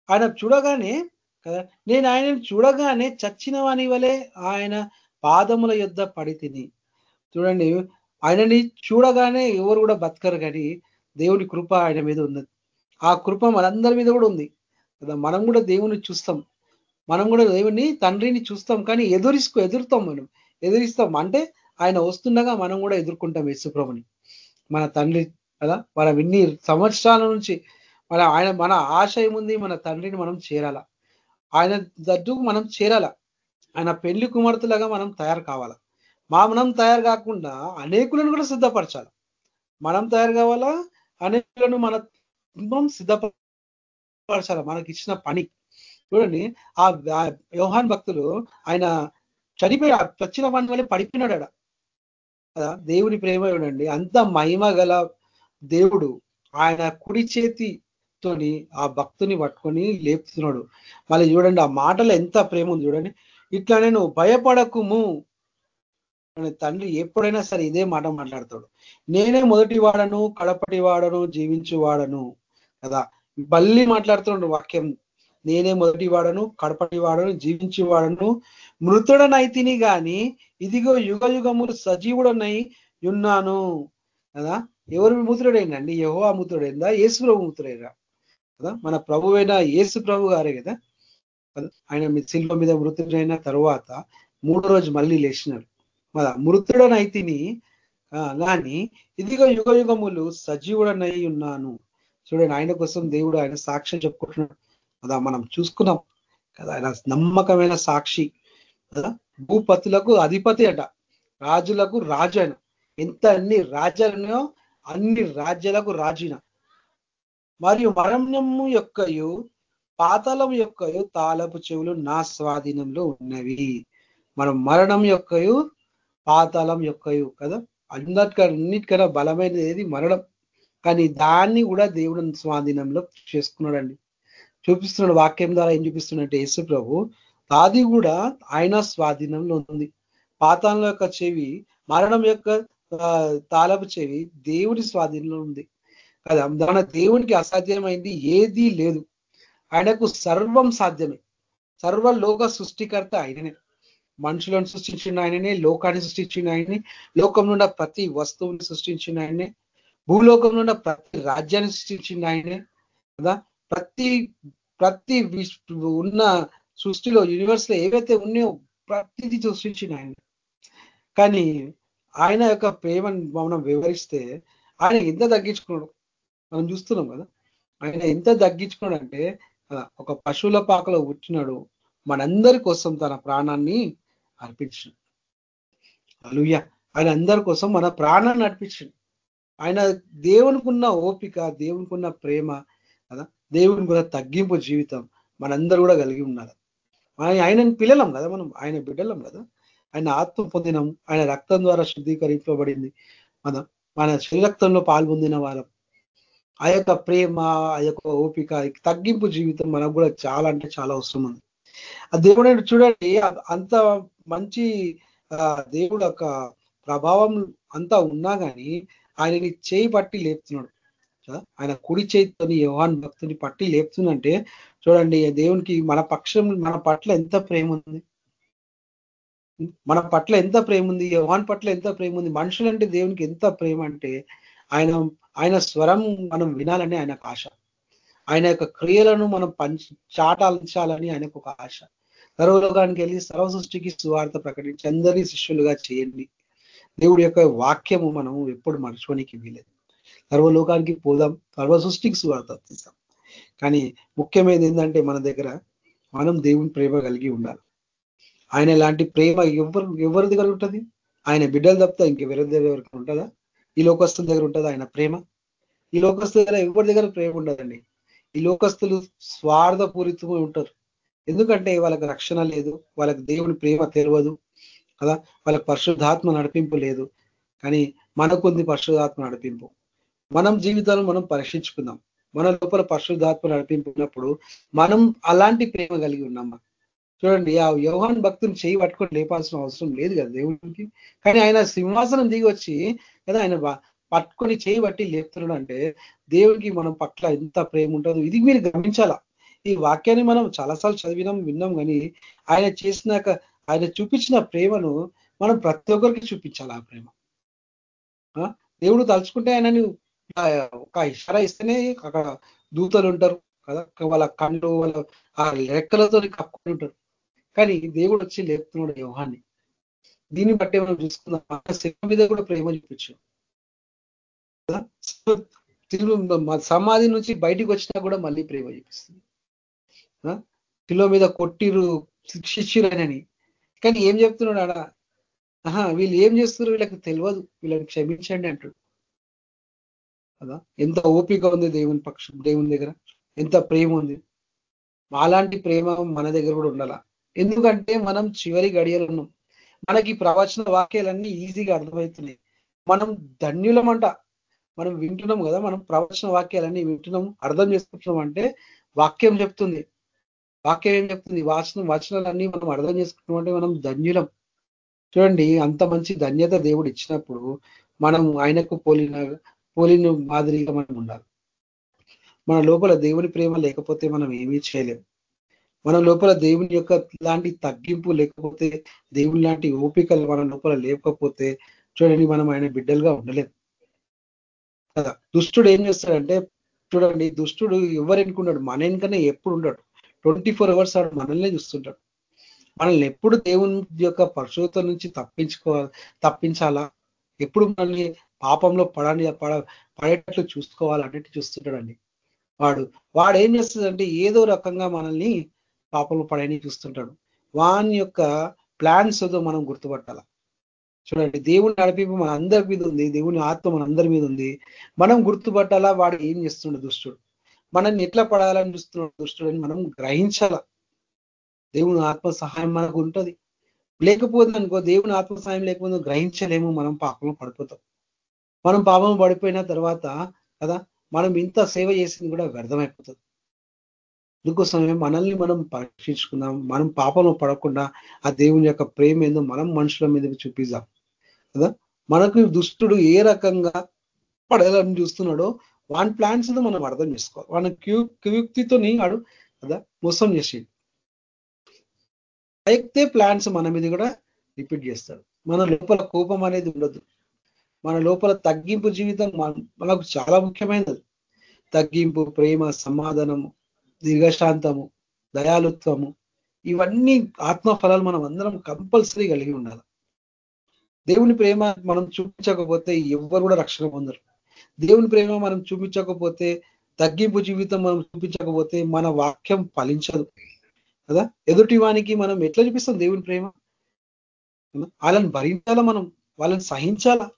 ఆయన చూడగానే కదా? నేను ఆయనను చూడగానే చచ్చిన వాని వలె ఆయన పాదముల యుద్ధ పడి తిని. చూడండి ఆయనని చూడగానే ఎవరు కూడా బతకరు కానీ దేవుని కృప ఆయన మీద ఉన్నది. ఆ కృప మనందరి మీద కూడా ఉంది. కదా? మనం కూడా దేవుని చూస్తాం. మనం కూడా దేవుని తండ్రిని చూస్తాం కానీ ఎదురిస్కు ఎదురుతాం మనం. ఎదురిస్తాం. అంటే ఆయన వస్తుండగా మనం కూడా ఎదుర్కొంటాం యశుప్రభుని మన తండ్రి కదా? మనం ఇన్ని సంవత్సరాల నుంచి మన ఆయన మన ఆశయం ఉంది మన తండ్రిని మనం చేరాలా? ఆయన దద్దుకు మనం చేరాల. ఆయన పెళ్ళి కుమార్తెలాగా మనం తయారు కావాలా. మా మనం తయారు కాకుండా అనేకులను కూడా సిద్ధపరచాలి. మనం తయారు కావాలా? అనేకులను మన మనం సిద్ధపరచాలి. మనకి ఇచ్చిన పని. చూడండి ఆ యోహాన్ భక్తులు ఆయన చనిపోయి చచ్చిన వాడి వల్ల పడిపోయినాడు కదా దేవుని ప్రేమ చూడండి అంత మహిమ గల దేవుడు. ఆయన కుడి చేతి చేతితోని ఆ భక్తుని పట్టుకొని లేపుతున్నాడు. మళ్ళీ చూడండి ఆ మాటలో ఎంత ప్రేమ ఉంది చూడండి. ఇట్లా నేను భయపడకుము. తండ్రి ఎప్పుడైనా సరే ఇదే మాట మాట్లాడతాడు. నేనే మొదటి వాడను కడపటి వాడను జీవించు వాడను. కదా? బల్లి మాట్లాడుతున్నాడు వాక్యం. నేనే మొదటి వాడను కడపటి వాడను జీవించి వాడను. మృతుడనైతిని గాని ఇదిగో యుగ యుగములు సజీవుడనై ఉన్నాను. కదా? ఎవరు మూతుడైందండి? యహో మూతుడైందా? యేసు ప్రభు మూతుడైనా కదా? మన ప్రభువైన యేసు ప్రభు గారే కదా? ఆయన మీ శిల్ప మీద మృతుడైన తర్వాత మూడో రోజు మళ్ళీ లేచినాడు. మన మృతుడనైతిని కానీ ఇదిగో యుగ యుగములు సజీవుడనై ఉన్నాను. చూడండి ఆయన కోసం దేవుడు ఆయన సాక్ష్యం చెప్పుకుంటున్నాడు. కదా మనం చూసుకున్నాం కదా ఆయన నమ్మకమైన సాక్షి. కదా? భూపతులకు అధిపతి అట రాజులకు రాజు ఆయన. ఎంత అన్ని రాజ్యాలనో అన్ని రాజ్యాలకు రాజున మరియు మరణము యొక్కయు పాతలం యొక్కయు తాళపు చెవులు నా స్వాధీనంలో ఉన్నవి. మనం మరణం యొక్కయు పాతాళం యొక్కయు కదా? అందరికన్నా అన్నిటికన్నా బలమైనది ఏది మరణం. కానీ దాన్ని కూడా దేవుడు స్వాధీనంలో చేసుకున్నాడండి. చూపిస్తున్నాడు వాక్యం ద్వారా ఏం చూపిస్తున్నట్టే యేసు ప్రభు అది కూడా ఆయన స్వాధీనంలో ఉంది. పాతాళం యొక్క చెవి మరణం యొక్క తాళపు చెవి దేవుడి స్వాధీనంలో ఉంది. కదా? మన దేవునికి అసాధ్యమైంది ఏదీ లేదు. ఆయనకు సర్వం సాధ్యమే. సర్వలోక సృష్టికర్త ఆయననే. మనుషులను సృష్టించిన ఆయననే లోకాన్ని సృష్టించిన ఆయననే లోకం నుండి ప్రతి వస్తువుని సృష్టించిన ఆయనే భూలోకం నుండి ప్రతి రాజ్యాన్ని సృష్టించిన ఆయనే కదా? ప్రతి ప్రతి ఉన్న సృష్టిలో యూనివర్స్లో ఏవైతే ఉన్నాయో ప్రతిదీ సృష్టించిన ఆయన కానీ ఆయన యొక్క ప్రేమను మనం వివరిస్తే ఆయన ఎంత తగ్గించుకున్నాడు? మనం చూస్తున్నాం కదా. ఆయన ఎంత తగ్గించుకున్నాడంటే ఒక పశువుల పాకలో పుట్టినాడు. మనందరి కోసం తన ప్రాణాన్ని అర్పించాడు. అలుయ్య. ఆయన అందరి కోసం మన ప్రాణాన్ని అర్పించాడు. ఆయన దేవునికున్న ఓపిక దేవునికున్న ప్రేమ కదా? కూడా తగ్గింపు జీవితం మనందరూ కూడా కలిగి ఉన్నారు ఆయన పిల్లలం కదా మనం ఆయన బిడ్డలం కదా? ఆయన ఆత్మ పొందినం ఆయన రక్తం ద్వారా శుద్ధీకరింపబడింది. మనం మన శరీరక్తంలో పాల్పొందిన వాళ్ళం. ఆ యొక్క ప్రేమ ఆ యొక్క ఓపిక తగ్గింపు జీవితం మనకు కూడా చాలా అంటే చాలా అవసరం ఉంది. ఆ దేవుడు చూడండి అంత మంచి దేవుడు యొక్క ప్రభావం అంతా ఉన్నా కానీ ఆయనని చేయి పట్టి లేపుతున్నాడు. ఆయన కుడి చేతితోని యోహాన్ భక్తుని పట్టి లేపుతుందంటే చూడండి దేవునికి మన పక్షం మన పట్ల ఎంత ప్రేమ ఉంది? మన పట్ల ఎంత ప్రేమ ఉంది? యోహాన్ పట్ల ఎంత ప్రేమ ఉంది? మనుషులంటే దేవునికి ఎంత ప్రేమ అంటే ఆయన ఆయన స్వరం మనం వినాలని ఆయనకు ఆశ. ఆయన యొక్క క్రియలను మనం పంచ చాటాలించాలని ఆయనకు ఒక ఆశ. సర్వలోకానికి వెళ్ళి సర్వ సృష్టికి సువార్త ప్రకటించి అందరినీ శిష్యులుగా చేయండి. దేవుడి యొక్క వాక్యము మనం ఎప్పుడు మర్చుకోనికి వీలేదు. సర్వలోకానికి పోదాం సర్వ సృష్టికి సువార్త తీస్తాం కానీ ముఖ్యమైనది ఏంటంటే మన దగ్గర మనం దేవుని ప్రేమ కలిగి ఉండాలి. ఆయన లాంటి ప్రేమ ఎవరు ఎవరిది కలుగుతుంది ఉంటుంది? ఆయన బిడ్డలు తప్పితే ఇంకెవరి దగ్గర ఉంటుందా? ఈ లోకస్తుల దగ్గర ఉంటుంది ఆయన ప్రేమ. ఈ లోకస్తుల దగ్గర ఎవరి దగ్గర ప్రేమ ఉండదండి? ఈ లోకస్తులు స్వార్థపూరితమై ఉంటారు. ఎందుకంటే వాళ్ళకి రక్షణ లేదు వాళ్ళకి దేవుని ప్రేమ తెలియదు కదా? వాళ్ళకి పరిశుద్ధాత్మ నడిపింపు లేదు. కానీ మనకుంది పరిశుద్ధాత్మ నడిపింపు. మనం జీవితాలను మనం పరీక్షించుకుందాం. మన లోపల పరిశుద్ధాత్మ నడిపింపున్నప్పుడు మనం అలాంటి ప్రేమ కలిగి ఉన్నాం చూడండి ఆ యోహాన్ భక్తుని చేయి పట్టుకొని లేపాల్సిన అవసరం లేదు కదా దేవుడికి కానీ ఆయన సింహాసనం దిగి వచ్చి కదా ఆయన పట్టుకొని చేయి పట్టి లేపుతున్నాడు అంటే దేవుడికి మనం పట్ల ఎంత ప్రేమ ఉంటుందో ఇది మీరు గమనించాలా? ఈ వాక్యాన్ని మనం చాలాసార్లు చదివినాం విన్నాం కానీ ఆయన చేసినాక ఆయన చూపించిన ప్రేమను మనం ప్రతి ఒక్కరికి చూపించాలి ఆ ప్రేమ? దేవుడు తలుచుకుంటే ఆయనని ఒక ఇషారా ఇస్తేనే అక్కడ దూతలు ఉంటారు కదా వాళ్ళ కళ్ళు వాళ్ళ ఆ లెక్కలతో కప్పుకొని ఉంటారు. కానీ దేవుడు వచ్చి లేపుతున్నాడు వ్యూహాన్ని దీన్ని బట్టి మనం చూసుకుందాం. శివ మీద కూడా ప్రేమ చూపించు. సమాధి నుంచి బయటికి వచ్చినా కూడా మళ్ళీ ప్రేమ చూపిస్తుంది. కిలో మీద కొట్టిరు శిక్షించిరని కానీ ఏం చెప్తున్నాడు ఆడ? ఆహా వీళ్ళు ఏం చేస్తున్నారు వీళ్ళకి తెలియదు. వీళ్ళని క్షమించండి అంటాడు. కదా? ఎంత ఓపిక ఉంది దేవుని పక్షం దేవుని దగ్గర? ఎంత ప్రేమ ఉంది? అలాంటి ప్రేమ మన దగ్గర కూడా ఉండాలా? ఎందుకంటే మనం చివరి గడియలు ఉన్నాం మనకి ప్రవచన వాక్యాలన్నీ ఈజీగా అర్థమవుతున్నాయి. మనం ధన్యులమంట మనం వింటున్నాం కదా మనం ప్రవచన వాక్యాలన్నీ వింటున్నాం అర్థం చేసుకుంటున్నాం అంటే వాక్యం చెప్తుంది. వాక్యం ఏం చెప్తుంది? వాచన వచనాలన్నీ మనం అర్థం చేసుకుంటున్నాం అంటే మనం ధన్యులం. చూడండి అంత మంచి ధన్యత దేవుడు ఇచ్చినప్పుడు మనం ఆయనకు పోలిన పోలిన మాదిరిగా మనం ఉండాలి. మన లోపల దేవుని ప్రేమ లేకపోతే మనం ఏమీ చేయలేము మన లోపల దేవుని యొక్క లాంటి తగ్గింపు లేకపోతే దేవుని లాంటి ఓపికలు మన లోపల లేకపోతే చూడండి మనం ఆయన బిడ్డలుగా ఉండలేం. కదా? దుష్టుడు ఏం చేస్తాడంటే చూడండి దుష్టుడు ఎవరు ఎన్నుకున్నాడు మన వెనుకనే ఎప్పుడు ఉండడు. ట్వంటీ ఫోర్ అవర్స్ ఆడు మనల్నే చూస్తుంటాడు. మనల్ని ఎప్పుడు దేవుని యొక్క పరిశోధన నుంచి తప్పించుకోవాలి తప్పించాలా? ఎప్పుడు మనల్ని పాపంలో పడని పడ పడేటట్లు చూసుకోవాలన్నట్టు చూస్తుంటాడండి. వాడు వాడు ఏం చేస్తుందంటే ఏదో రకంగా మనల్ని పాపంలో పడని చూస్తుంటాడు. వాని యొక్క ప్లాన్స్ ఏదో మనం గుర్తుపట్టాల. చూడండి దేవుని నడిపింపు మన అందరి మీద ఉంది దేవుని ఆత్మ మన అందరి మీద ఉంది. మనం గుర్తుపట్టాలా? వాడు ఏం చేస్తుండే దుష్టుడు? మనల్ని ఎట్లా పడాలని చూస్తున్నాడు దుష్టుడు అని మనం గ్రహించాల. దేవుని ఆత్మ సహాయం మనకు ఉంటుంది. లేకపోతే అనుకో దేవుని ఆత్మ సహాయం లేకపోతే గ్రహించలేము మనం పాపంలో పడిపోతాం. మనం పాపం పడిపోయిన తర్వాత కదా మనం ఇంత సేవ చేసింది కూడా వ్యర్థమైపోతుంది. అందుకోసమే మనల్ని మనం పరీక్షించుకుందాం మనం పాపంలో పడకుండా ఆ దేవుని యొక్క ప్రేమ ఏందో మనం మనుషుల మీద చూపిద్దాం. కదా? మనకు దుష్టుడు ఏ రకంగా పడాలని చూస్తున్నాడో వాని ప్లాన్స్ మనం అర్థం చేసుకోవాలి. వాని క్యూ క్యుక్తితో వాడు కదా? మోసం చేసేది అయితే ప్లాన్స్ మన మీద కూడా రిపీట్ చేస్తాడు. మన లోపల కోపం అనేది ఉండదు. మన లోపల తగ్గింపు జీవితం మనకు చాలా ముఖ్యమైనది. తగ్గింపు ప్రేమ సమాధానము. దీర్ఘశాంతము దయాలుత్వము ఇవన్నీ ఆత్మ ఫలాలు మనం అందరం కంపల్సరీ కలిగి ఉండాలి. దేవుని ప్రేమ మనం చూపించకపోతే ఎవరు కూడా రక్షణ పొందరు. దేవుని ప్రేమ మనం చూపించకపోతే తగ్గింపు జీవితం మనం చూపించకపోతే మన వాక్యం ఫలించదు. కదా? ఎదుటి వానికి మనం ఎట్లా చూపిస్తాం దేవుని ప్రేమ? వాళ్ళని భరించాలా మనం? వాళ్ళని సహించాలా?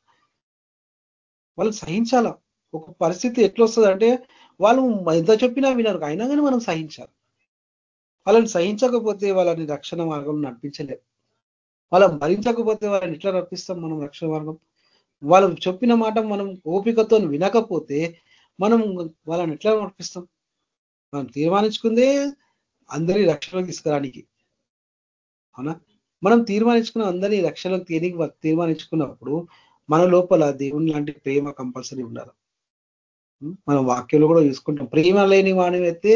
వాళ్ళని సహించాలా? ఒక పరిస్థితి ఎట్లా వస్తుంది అంటే వాళ్ళు ఎంత చెప్పినా వినరు. అయినా కానీ మనం సహించాలి. వాళ్ళని సహించకపోతే వాళ్ళని రక్షణ మార్గం నడిపించలేం. వాళ్ళని భరించకపోతే వాళ్ళని ఎట్లా నడిపిస్తాం మనం రక్షణ మార్గం? వాళ్ళు చెప్పిన మాట మనం ఓపికతో వినకపోతే మనం వాళ్ళని ఎట్లా నడిపిస్తాం? మనం తీర్మానించుకుందే అందరినీ రక్షణలోకి తీసుకురానికి. అవునా? మనం తీర్మానించుకున్న అందరినీ రక్షణలోకి తీరికి తీర్మానించుకున్నప్పుడు మన లోపల దేవుని లాంటి ప్రేమ కంపల్సరీ ఉండాలి. మనం వాక్యంలో కూడా చూసుకుంటాం. ప్రేమ లేని వాణి అయితే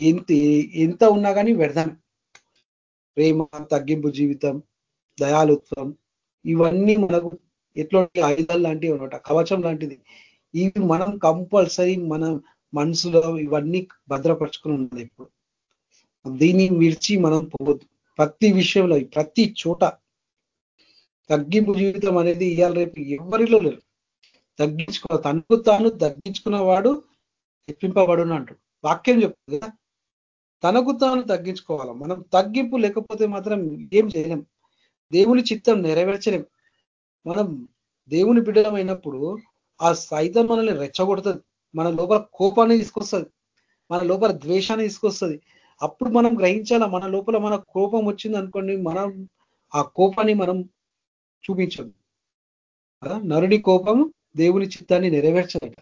ఎంత ఎంత ఉన్నా కానీ వ్యర్థం ప్రేమ తగ్గింపు జీవితం దయాలుత్వం ఇవన్నీ మనకు ఎట్లాంటి ఆయుధాలు లాంటివి అనమాట కవచం లాంటిది. ఇవి మనం కంపల్సరీ మన మనసులో ఇవన్నీ భద్రపరచుకుని ఉన్నది ఇప్పుడు దీన్ని విడిచి మనం పోవద్దు. ప్రతి విషయంలో ప్రతి చోట తగ్గింపు జీవితం అనేది ఇవాళ రేపు ఎవరిలో లేదు తగ్గించుకో తనకు తాను తగ్గించుకున్నవాడు తెప్పింపబడును అంటాడు. వాక్యం చెప్తుంది కదా? తనకు తాను తగ్గించుకోవాలి? మనం తగ్గింపు లేకపోతే మాత్రం ఏం చేయలేం. దేవుని చిత్తం నెరవేర్చలేం. మనం దేవుని బిడ్డమైనప్పుడు ఆ సైతం మనల్ని రెచ్చగొడుతుంది. మన లోపల కోపాన్ని తీసుకొస్తుంది. మన లోపల ద్వేషాన్ని తీసుకొస్తుంది. అప్పుడు మనం గ్రహించాలా? మన లోపల మన కోపం వచ్చింది అనుకోండి మనం ఆ కోపాన్ని మనం చూపించదు నరుడి కోపం దేవుని చిత్తాన్ని నెరవేర్చదట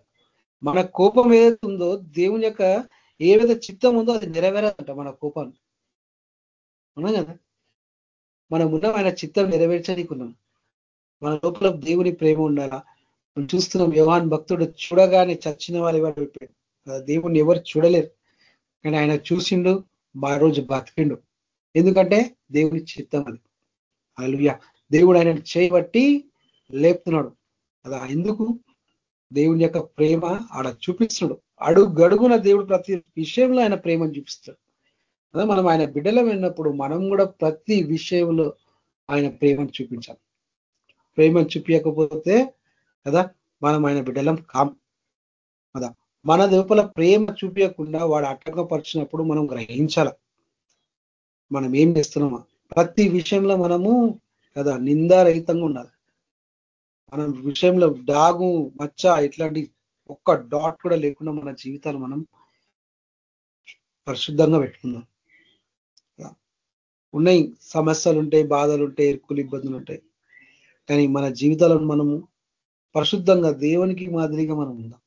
మన కోపం ఏదైతే ఉందో దేవుని యొక్క ఏదైతే చిత్తం ఉందో అది నెరవేరదంట మన కోపాన్ని. అవునా కదా? మనం ఉన్నాం ఆయన చిత్తం నెరవేర్చనీకున్నాం. మన లోపల దేవుని ప్రేమ ఉండాలా? మనం చూస్తున్నాం యోహాన్ భక్తుడు చూడగానే చచ్చిన వాళ్ళు ఎవరు దేవుణ్ణి ఎవరు చూడలేరు. కానీ ఆయన చూసిండు మా రోజు బతికిండు. ఎందుకంటే దేవుని చిత్తం అది. అలుయ దేవుడు ఆయన చేయబట్టి లేపుతున్నాడు. అలా ఎందుకు? దేవుని యొక్క ప్రేమ ఆడ చూపిస్తున్నాడు. అడుగు గడుగున దేవుడు ప్రతి విషయంలో ఆయన ప్రేమను చూపిస్తాడు. అదే మనం ఆయన బిడ్డలం విన్నప్పుడు మనం కూడా ప్రతి విషయంలో ఆయన ప్రేమను చూపించాలి. ప్రేమను చూపించకపోతే కదా మనం ఆయన బిడ్డలం కాం కదా. మన లోపల ప్రేమ చూపించకుండా వాడు ఆటంకపరిచినప్పుడు మనం గ్రహించాల. మనం ఏం చేస్తున్నామా. ప్రతి విషయంలో మనము కదా నిందారహితంగా ఉండాలి. మన విషయంలో డాగు మచ్చ ఇట్లాంటి ఒక్క డాట్ కూడా లేకుండా మన జీవితాలు మనం పరిశుద్ధంగా పెట్టుకుందాం. ఉన్నాయి సమస్యలు ఉంటాయి బాధలు ఉంటాయి ఇరుకులు ఇబ్బందులు ఉంటాయి కానీ మన జీవితాలను మనము పరిశుద్ధంగా దేవునికి మాదిరిగా మనం ఉందాం.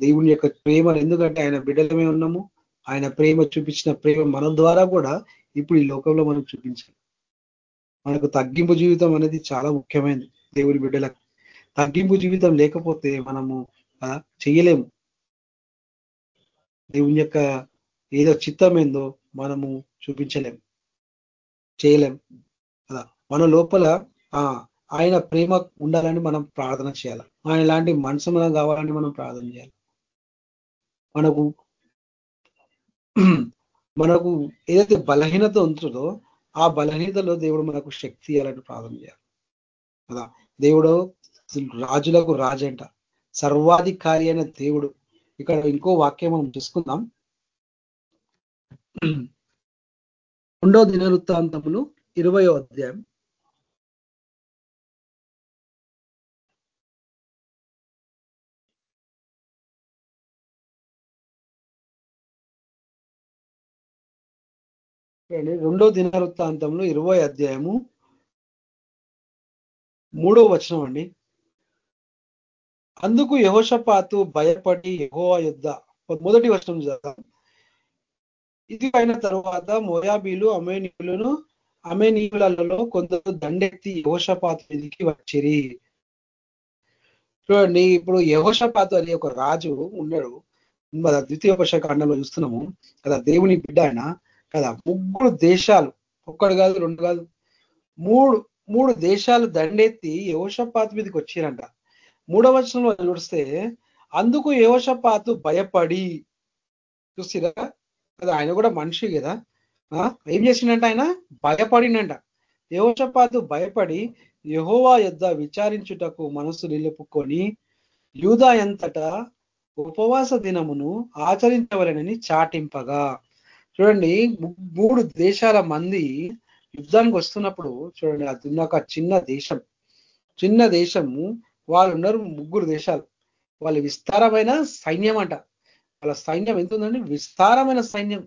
దేవుని యొక్క ప్రేమ ఎందుకంటే ఆయన బిడ్డలమే ఉన్నాము. ఆయన ప్రేమ చూపించిన ప్రేమ మన ద్వారా కూడా ఇప్పుడు ఈ లోకంలో మనం చూపించాలి. మనకు తగ్గింపు జీవితం అనేది చాలా ముఖ్యమైనది. దేవుని బిడ్డలకు తగ్గింపు జీవితం లేకపోతే మనము చెయ్యలేము. దేవుని యొక్క ఏదో చిత్తం ఏందో మనము చూపించలేం. చేయలేం. అలా మన లోపల ఆయన ప్రేమ ఉండాలని మనం ప్రార్థన చేయాలి. ఆయన లాంటి మనసు మనం కావాలని మనం ప్రార్థన చేయాలి. మనకు మనకు ఏదైతే బలహీనత ఉంటుందో ఆ బలహీనతలో దేవుడు మనకు శక్తి ఇవ్వాలని ప్రార్థన చేయాలి. కదా? దేవుడు రాజులకు రాజంట సర్వాధికారి అయిన దేవుడు. ఇక్కడ ఇంకో వాక్యం మనం చూసుకుందాం. రెండో దినవృత్తాంతములు ఇరవయో అధ్యాయం. రెండో దినవృత్తాంతంలో ఇరవై అధ్యాయము మూడో వచనం అండి. అందుకు యహోషపాతు భయపడి యహోవా యుద్ధ మొదటి వచనం చదువుతాం ఇది అయిన తర్వాత మోయాబీలు అమేనీయులను అమేనీయులలో కొందరు దండెత్తి యహోషపాతు మీదికి వచ్చిరి. చూడండి ఇప్పుడు యహోషపాతు అనే ఒక రాజు ఉన్నాడు. మన ద్వితీయ కాండంలో చూస్తున్నాము. కదా దేవుని బిడ్డ ఆయన. కదా ముగ్గురు దేశాలు ఒక్కడు కాదు రెండు కాదు మూడు మూడు దేశాలు దండెత్తి యోషపాత్ మీదకి వచ్చిరంట. మూడవ వచనంలో చూస్తే అందుకు యోషపాతు భయపడి చూసిరా? కదా ఆయన కూడా మనిషి కదా. ఏం చేసిండంట ఆయన? భయపడినంట యోషపాతు భయపడి యహోవా యుద్ధ విచారించుటకు మనసు నిలుపుకొని యూదా ఎంతటా ఉపవాస దినమును ఆచరించవలనని చాటింపగా. చూడండి మూడు దేశాల మంది యుద్ధానికి వస్తున్నప్పుడు చూడండి అది ఒక చిన్న దేశం. చిన్న దేశము వాళ్ళు ఉన్నారు ముగ్గురు దేశాలు. వాళ్ళ విస్తారమైన సైన్యం అంట. వాళ్ళ సైన్యం ఎంత ఉందండి విస్తారమైన సైన్యం.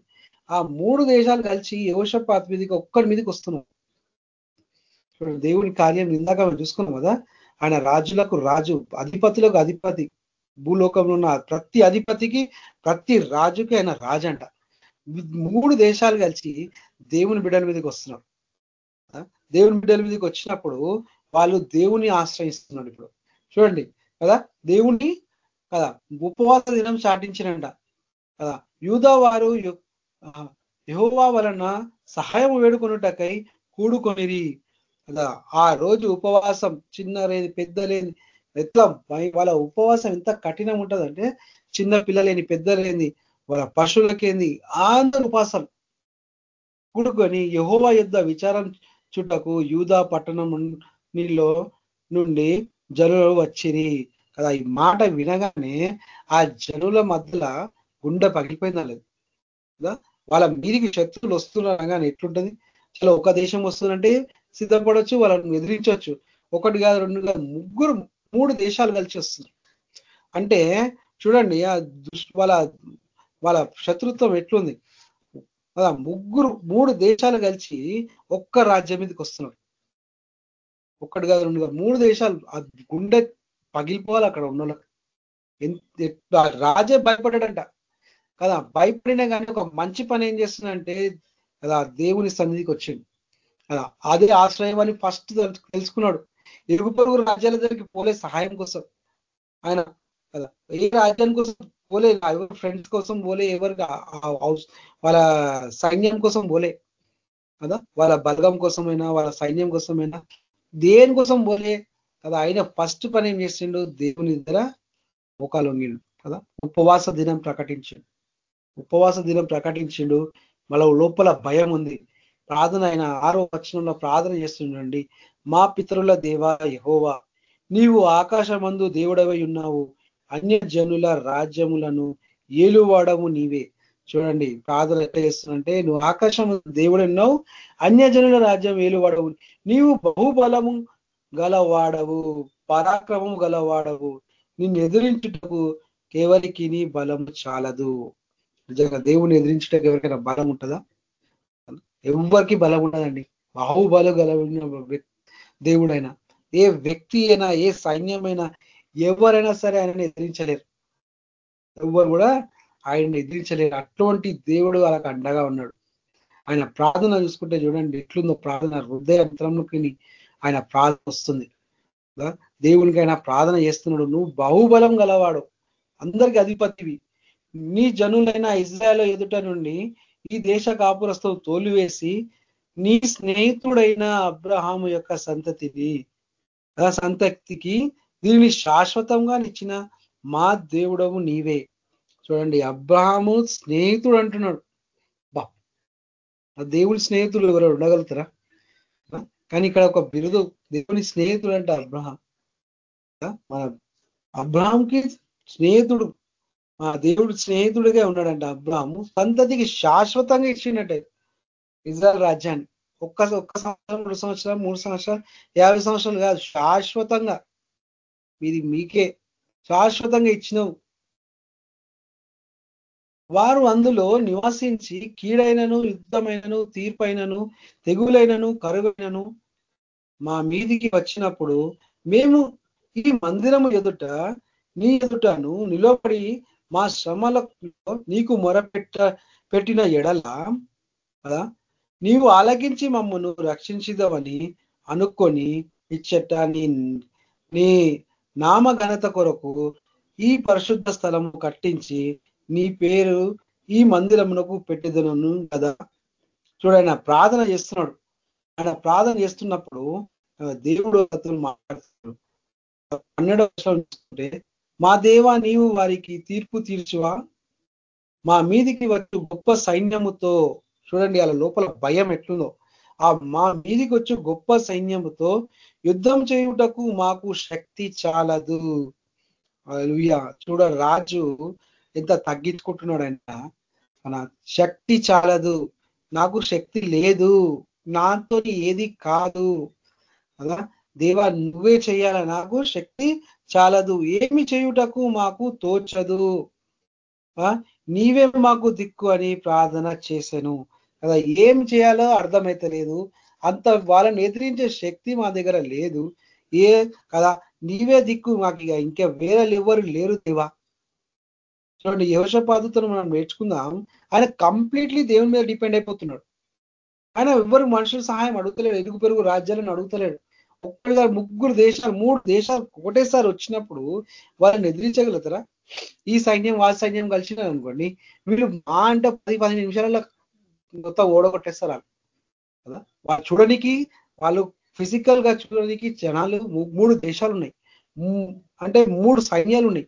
ఆ మూడు దేశాలు కలిసి యోషపాత్ మీదకి ఒక్కడి మీదకి వస్తున్నాం చూడండి దేవుని కార్యం ఇందాక మనం చూసుకున్నాం కదా ఆయన రాజులకు రాజు అధిపతులకు అధిపతి. భూలోకంలో ఉన్న ప్రతి అధిపతికి ప్రతి రాజుకి ఆయన రాజు అంట మూడు దేశాలు కలిసి దేవుని బిడ్డల మీదకి వస్తున్నారు. దేవుని బిడ్డల మీదకి వచ్చినప్పుడు వాళ్ళు దేవుని ఆశ్రయిస్తున్నాడు ఇప్పుడు. చూడండి కదా? దేవుని కదా? ఉపవాస దినం చాటించినంట కదా? యూదా వారు యహోవా వలన సహాయం వేడుకొనుటకై కూడుకొనిరి కదా? ఆ రోజు ఉపవాసం చిన్న లేని పెద్ద లేని ఎట్లా వాళ్ళ ఉపవాసం ఎంత కఠినం ఉంటుందంటే చిన్న పిల్లలేని పెద్ద లేని వాళ్ళ పశువులకేంది? అందరు ఉపాసం కూడుకొని యహోవా యుద్ధ విచారం చుట్టకు యూదా పట్టణం నీలో నుండి జనులు వచ్చిరి. కదా ఈ మాట వినగానే ఆ జనుల మధ్యలో గుండె పగిలిపోయిందా లేదు కదా వాళ్ళ మీదికి శత్రువులు వస్తున్నారు కానీ చాలా ఒక దేశం వస్తుందంటే సిద్ధపడవచ్చు వాళ్ళని ఎదిరించవచ్చు ఒకటి కాదు రెండు కాదు ముగ్గురు మూడు దేశాలు కలిసి వస్తున్నారు అంటే చూడండి ఆ వాళ్ళ వాళ్ళ శత్రుత్వం ఎట్లుంది? అలా ముగ్గురు మూడు దేశాలు కలిసి ఒక్క రాజ్యం మీదకి వస్తున్నారు. ఒక్కటి కాదు రెండు కాదు మూడు దేశాలు. ఆ గుండె పగిలిపోవాలి అక్కడ ఉన్న రాజే భయపడ్డాడంట. కదా భయపడినా కానీ ఒక మంచి పని ఏం చేస్తుందంటే కదా దేవుని సన్నిధికి వచ్చింది కదా అదే ఆశ్రయం అని ఫస్ట్ తెలుసుకున్నాడు. ఇరుగు పొరుగు రాజ్యాల దగ్గరికి పోలే సహాయం కోసం. ఆయన కదా. ఏ రాజ్యం కోసం పోలే ఎవరు ఫ్రెండ్స్ కోసం పోలే ఎవరు వాళ్ళ సైన్యం కోసం పోలే కదా. వాళ్ళ బలగం కోసమైనా వాళ్ళ సైన్యం కోసమైనా దేనికోసం పోలే కదా. ఆయన ఫస్ట్ పని ఏం చేసిండు? దేవుని దగ్గర మోకాలు వంగిండు కదా. ఉపవాస దినం ప్రకటించిండు. ఉపవాస దినం ప్రకటించిండు. మళ్ళీ లోపల భయం ఉంది. ప్రార్థన ఆయన ఆరో వచనంలో ప్రార్థన చేస్తుండండి. మా పితరుల దేవ యహోవా నీవు ఆకాశమందు దేవుడవై ఉన్నావు. అన్య జనుల రాజ్యములను ఏలువాడము నీవే. చూడండి ప్రార్థన ఎట్లా చేస్తుందంటే నువ్వు ఆకాశం దేవుడు ఉన్నావు అన్య జనుల రాజ్యం ఏలువాడవు. నీవు బహుబలము గలవాడవు పరాక్రమము గలవాడవు. నిన్ను ఎదిరించుటకు కేవలికి నీ బలము చాలదు. నిజంగా దేవుని ఎదిరించుటకు ఎవరికైనా బలం ఉంటుందా? ఎవరికి బలం ఉండదండి. బాహుబలు గల దేవుడైనా ఏ వ్యక్తి అయినా ఏ సైన్యమైనా ఎవరైనా సరే ఆయనని ఎదిరించలేరు. ఎవరు కూడా ఆయన్ని ఎదిరించలేరు. అటువంటి దేవుడు వాళ్ళకి అండగా ఉన్నాడు. ఆయన ప్రార్థన చూసుకుంటే చూడండి ఎట్లుందో ప్రార్థన హృదయంత్రంలోకి ఆయన ప్రార్థన వస్తుంది. దేవునికి ఆయన ప్రార్థన చేస్తున్నాడు. నువ్వు బాహుబలం గలవాడు. అందరికి అధిపతివి. నీ జనులైన ఇజ్రాయల్ ఎదుట నుండి ఈ దేశ కాపురస్తులు తోలివేసి నీ స్నేహితుడైన అబ్రహాము యొక్క సంతతిని సంతతికి దీనిని శాశ్వతంగా నిచ్చిన మా దేవుడవు నీవే. చూడండి అబ్రహాము స్నేహితుడు అంటున్నాడు. బా ఆ దేవుడి స్నేహితుడు ఎవరు ఉండగలుగుతారా? కానీ ఇక్కడ ఒక బిరుదు దేవుని స్నేహితుడు అంటే అబ్రహాం. మన అబ్రహాంకి స్నేహితుడు మా దేవుడు స్నేహితుడిగా ఉన్నాడంట అబ్రహాము. సంతతికి శాశ్వతంగా ఇచ్చిండట ఇజ్రాయల్ రాజ్యాన్ని. ఒక్క ఒక్క సంవత్సరం రెండు సంవత్సరాలు మూడు సంవత్సరాలు యాభై సంవత్సరాలు కాదు శాశ్వతంగా. మీది మీకే. శాశ్వతంగా ఇచ్చినవు. వారు అందులో నివాసించి కీడైనను యుద్ధమైనను తీర్పైనను తెగులైనను కరువైనను మా మీదికి వచ్చినప్పుడు మేము ఈ మందిరము ఎదుట నీ ఎదుటను నిలబడి మా శ్రమలలో నీకు మొరపెట్ట పెట్టిన ఎడల కదా? నీవు ఆలగించి మమ్మను రక్షించదవని అనుకొని ఇచ్చట నీ నీ నామఘనత కొరకు ఈ పరిశుద్ధ స్థలము కట్టించి నీ పేరు ఈ మందిరమునకు పెట్టేదనను కదా చూడైన ప్రార్థన చేస్తున్నాడు. ఆయన ప్రార్థన చేస్తున్నప్పుడు దేవుడు అతను మాట్లాడుతున్నాడు. పన్నెండవ చూసుకుంటే మా దేవా నీవు వారికి తీర్పు తీర్చువా? మా మీదికి వచ్చి గొప్ప సైన్యముతో చూడండి అలా లోపల భయం ఎట్లుందో. ఆ మా మీదికి వచ్చి గొప్ప సైన్యముతో యుద్ధం చేయుటకు మాకు శక్తి చాలదు. చూడ రాజు ఎంత తగ్గించుకుంటున్నాడంట. మన శక్తి చాలదు. నాకు శక్తి లేదు. నాతో ఏది కాదు. కదా దేవా నువ్వే చేయాల? నాకు శక్తి చాలదు. ఏమి చేయుటకు మాకు తోచదు. నీవే మాకు దిక్కు అని ప్రార్థన చేశాను. కదా ఏం చేయాలో అర్థమైతలేదు. అంత వాళ్ళని ఎదిరించే శక్తి మా దగ్గర లేదు. ఏ కదా నీవే దిక్కు మాకు ఇక. ఇంకా వేరే ఎవరు లేరు దేవా. చూడండి యవశ పద్ధతులు మనం నేర్చుకుందాం. ఆయన కంప్లీట్లీ దేవుని మీద డిపెండ్ అయిపోతున్నాడు. ఆయన ఎవరు మనుషుల సహాయం అడుగుతలేడు ఎదుగు పెరుగు రాజ్యాలను అడుగుతలేడు. ఒక్కడిగా ముగ్గురు దేశాలు మూడు దేశాలు ఒకటేసారి వచ్చినప్పుడు వాళ్ళని ఎదిరించగలుగుతారా? ఈ సైన్యం వాళ్ళ సైన్యం కలిసినారు అనుకోండి వీళ్ళు మా అంటే పది పదిహేను నిమిషాలలో మొత్తం ఓడగొట్టేస్తారు కదా? వాళ్ళు చూడడానికి వాళ్ళు ఫిజికల్గా చూడడానికి జనాలు మూడు దేశాలు ఉన్నాయి అంటే మూడు సైన్యాలు ఉన్నాయి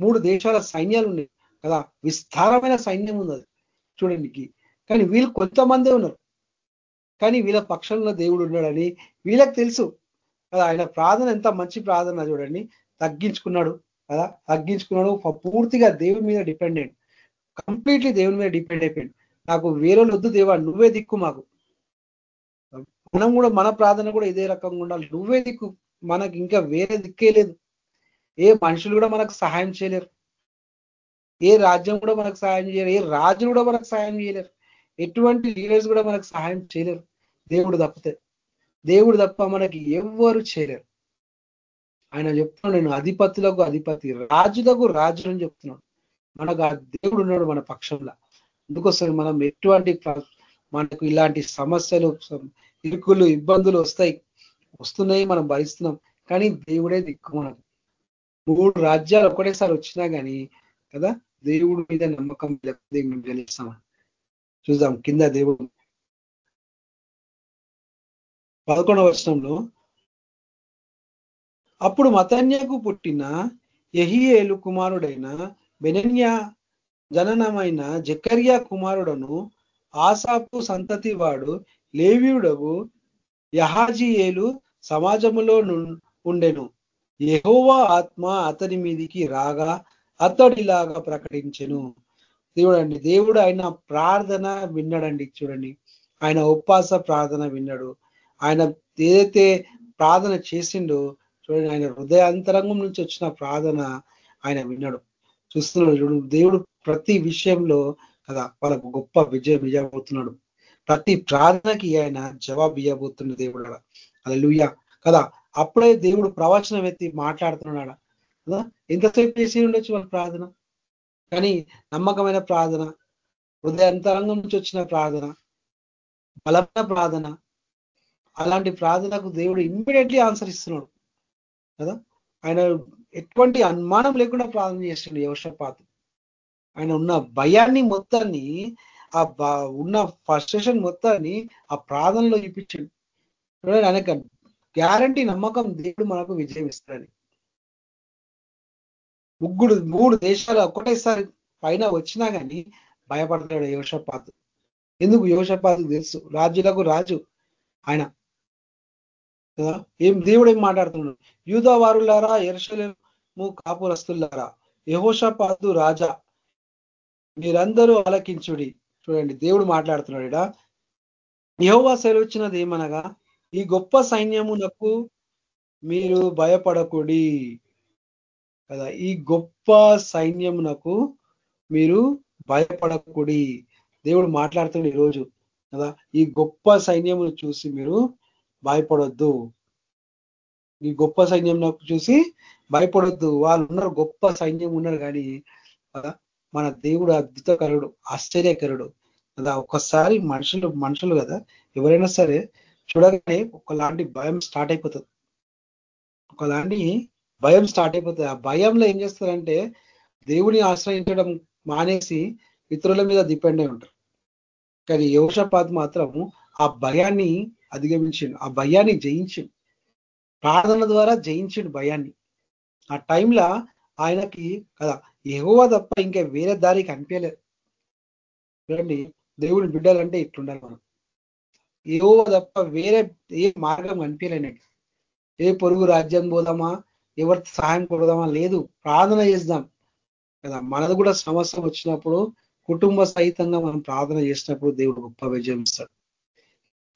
మూడు దేశాల సైన్యాలు ఉన్నాయి కదా? విస్తారమైన సైన్యం ఉంది అది చూడడానికి కానీ వీళ్ళు కొంతమందే ఉన్నారు. కానీ వీళ్ళ పక్షంలో దేవుడు ఉన్నాడని వీళ్ళకి తెలుసు కదా? ఆయన ప్రార్థన ఎంత మంచి ప్రార్థన చూడండి. తగ్గించుకున్నాడు కదా? తగ్గించుకున్నాడు. పూర్తిగా దేవుని మీద డిపెండెంట్ కంప్లీట్లీ దేవుని మీద డిపెండ్ అయిపోయాడు. నాకు వేరే వద్దు దేవా నువ్వే దిక్కు మాకు. మనం కూడా మన ప్రార్థన కూడా ఇదే రకంగా ఉండాలి. నువ్వే దిక్కు మనకి ఇంకా వేరే దిక్కే లేదు. ఏ మనుషులు కూడా మనకు సహాయం చేయలేరు. ఏ రాజ్యం కూడా మనకు సహాయం చేయలేరు. ఏ రాజులు కూడా మనకు సహాయం చేయలేరు. ఎటువంటి లీడర్స్ కూడా మనకు సహాయం చేయలేరు. దేవుడు తప్పితే. దేవుడు తప్ప మనకి ఎవ్వరు చేయలేరు. ఆయన చెప్తున్నాడు నేను అధిపతులకు అధిపతి రాజులకు రాజు అని చెప్తున్నాడు. మనకు ఆ దేవుడు ఉన్నాడు మన పక్షంలో. అందుకోసం మనం ఎటువంటి మనకు ఇలాంటి సమస్యలు ఇరుకులు ఇబ్బందులు వస్తాయి. వస్తున్నాయి మనం భరిస్తున్నాం. కానీ దేవుడే దిక్కు మనకు. మూడు రాజ్యాలు ఒకటేసారి వచ్చినా కానీ కదా దేవుడి మీద నమ్మకం దేవుడిని గెలిస్తాం చూద్దాం కింద దేవుడు. పదకొండవ వర్షంలో అప్పుడు మతన్యకు పుట్టిన ఎహియేలు కుమారుడైన బెనన్య జననమైన జకర్యా కుమారుడను ఆసాపు సంతతి వాడు లేవ్యుడవు యహాజీయేలు సమాజములో ఉండెను. యహోవా ఆత్మ అతని మీదికి రాగా అతడిలాగా ప్రకటించెను. దేవుడండి దేవుడు ఆయన ప్రార్థన విన్నాడండి చూడండి. ఆయన ఉపాస ప్రార్థన విన్నాడు. ఆయన ఏదైతే ప్రార్థన చేసిండో చూడండి ఆయన హృదయాంతరంగం నుంచి వచ్చిన ప్రార్థన ఆయన విన్నాడు. చూస్తున్నాడు చూడు దేవుడు ప్రతి విషయంలో కదా వాళ్ళకు గొప్ప విజయం ఇవ్వబోతున్నాడు ప్రతి ప్రార్థనకి ఆయన జవాబు ఇవ్వబోతున్న దేవుడు అది లూయ కదా అప్పుడే దేవుడు ప్రవచనం ఎత్తి మాట్లాడుతున్నాడు కదా ఎంతసేపు చేసి ఉండొచ్చు వాళ్ళ ప్రార్థన? కానీ నమ్మకమైన ప్రార్థన హృదయాంతరంగం నుంచి వచ్చిన ప్రార్థన బలమైన ప్రార్థన అలాంటి ప్రార్థనకు దేవుడు ఇమ్మీడియట్లీ ఆన్సర్ ఇస్తున్నాడు. కదా ఆయన ఎటువంటి అనుమానం లేకుండా ప్రార్థన చేస్తుండే యోషపాతు ఆయన ఉన్న భయాన్ని మొత్తాన్ని ఆ ఉన్న ఫస్ట్రేషన్ మొత్తాన్ని ఆ ప్రార్థనలో చూపించండి. చూడండి ఆయనకు గ్యారంటీ నమ్మకం దేవుడు మనకు విజయం ఇస్తాడని. ముగ్గురు మూడు దేశాలు ఒకటేసారి పైన వచ్చినా కానీ భయపడతాడు యోషపాతు. ఎందుకు యోషపాతు తెలుసు? రాజులకు రాజు ఆయన. కదా? ఏం దేవుడు ఏం మాట్లాడుతున్నాడు? యూదా వారులారా కాపురస్తులారా యహోషపాతు రాజా మీరందరూ ఆలకించుడి. చూడండి దేవుడు మాట్లాడుతున్నాడు ఇడా యహోవా సెలవుచ్చినది ఏమనగా ఈ గొప్ప సైన్యమునకు మీరు భయపడకుడి. కదా ఈ గొప్ప సైన్యమునకు మీరు భయపడకుడి. దేవుడు మాట్లాడుతున్నాడు ఈరోజు కదా ఈ గొప్ప సైన్యమును చూసి మీరు భయపడొద్దు. ఈ గొప్ప సైన్యం చూసి భయపడొద్దు. వాళ్ళు ఉన్నారు గొప్ప సైన్యం ఉన్నారు కానీ మన దేవుడు అద్భుతకరుడు ఆశ్చర్యకరుడు. కదా ఒక్కసారి మనుషులు మనుషులు కదా ఎవరైనా సరే చూడగానే ఒకలాంటి భయం స్టార్ట్ అయిపోతుంది. ఒకలాంటి భయం స్టార్ట్ అయిపోతుంది. ఆ భయంలో ఏం చేస్తారంటే దేవుని ఆశ్రయించడం మానేసి ఇతరుల మీద డిపెండ్ అయి ఉంటారు. కానీ యోషపాత్ మాత్రం ఆ భయాన్ని అధిగమించిండు. ఆ భయాన్ని జయించిండు. ప్రార్థన ద్వారా జయించిండు భయాన్ని. ఆ టైంలో ఆయనకి కదా ఎగువ తప్ప ఇంకా వేరే దారి కనిపించలేదు. చూడండి దేవుని బిడ్డాలంటే ఇట్లుండాలి మనం. ఏవో తప్ప వేరే ఏ మార్గం కనిపించలేనట్టు. ఏ పొరుగు రాజ్యం పోదామా ఎవరి సహాయం కొడదామా లేదు. ప్రార్థన చేద్దాం. కదా మనది కూడా సమస్య వచ్చినప్పుడు కుటుంబ సహితంగా మనం ప్రార్థన చేసినప్పుడు దేవుడు గొప్ప విజయం ఇస్తాడు.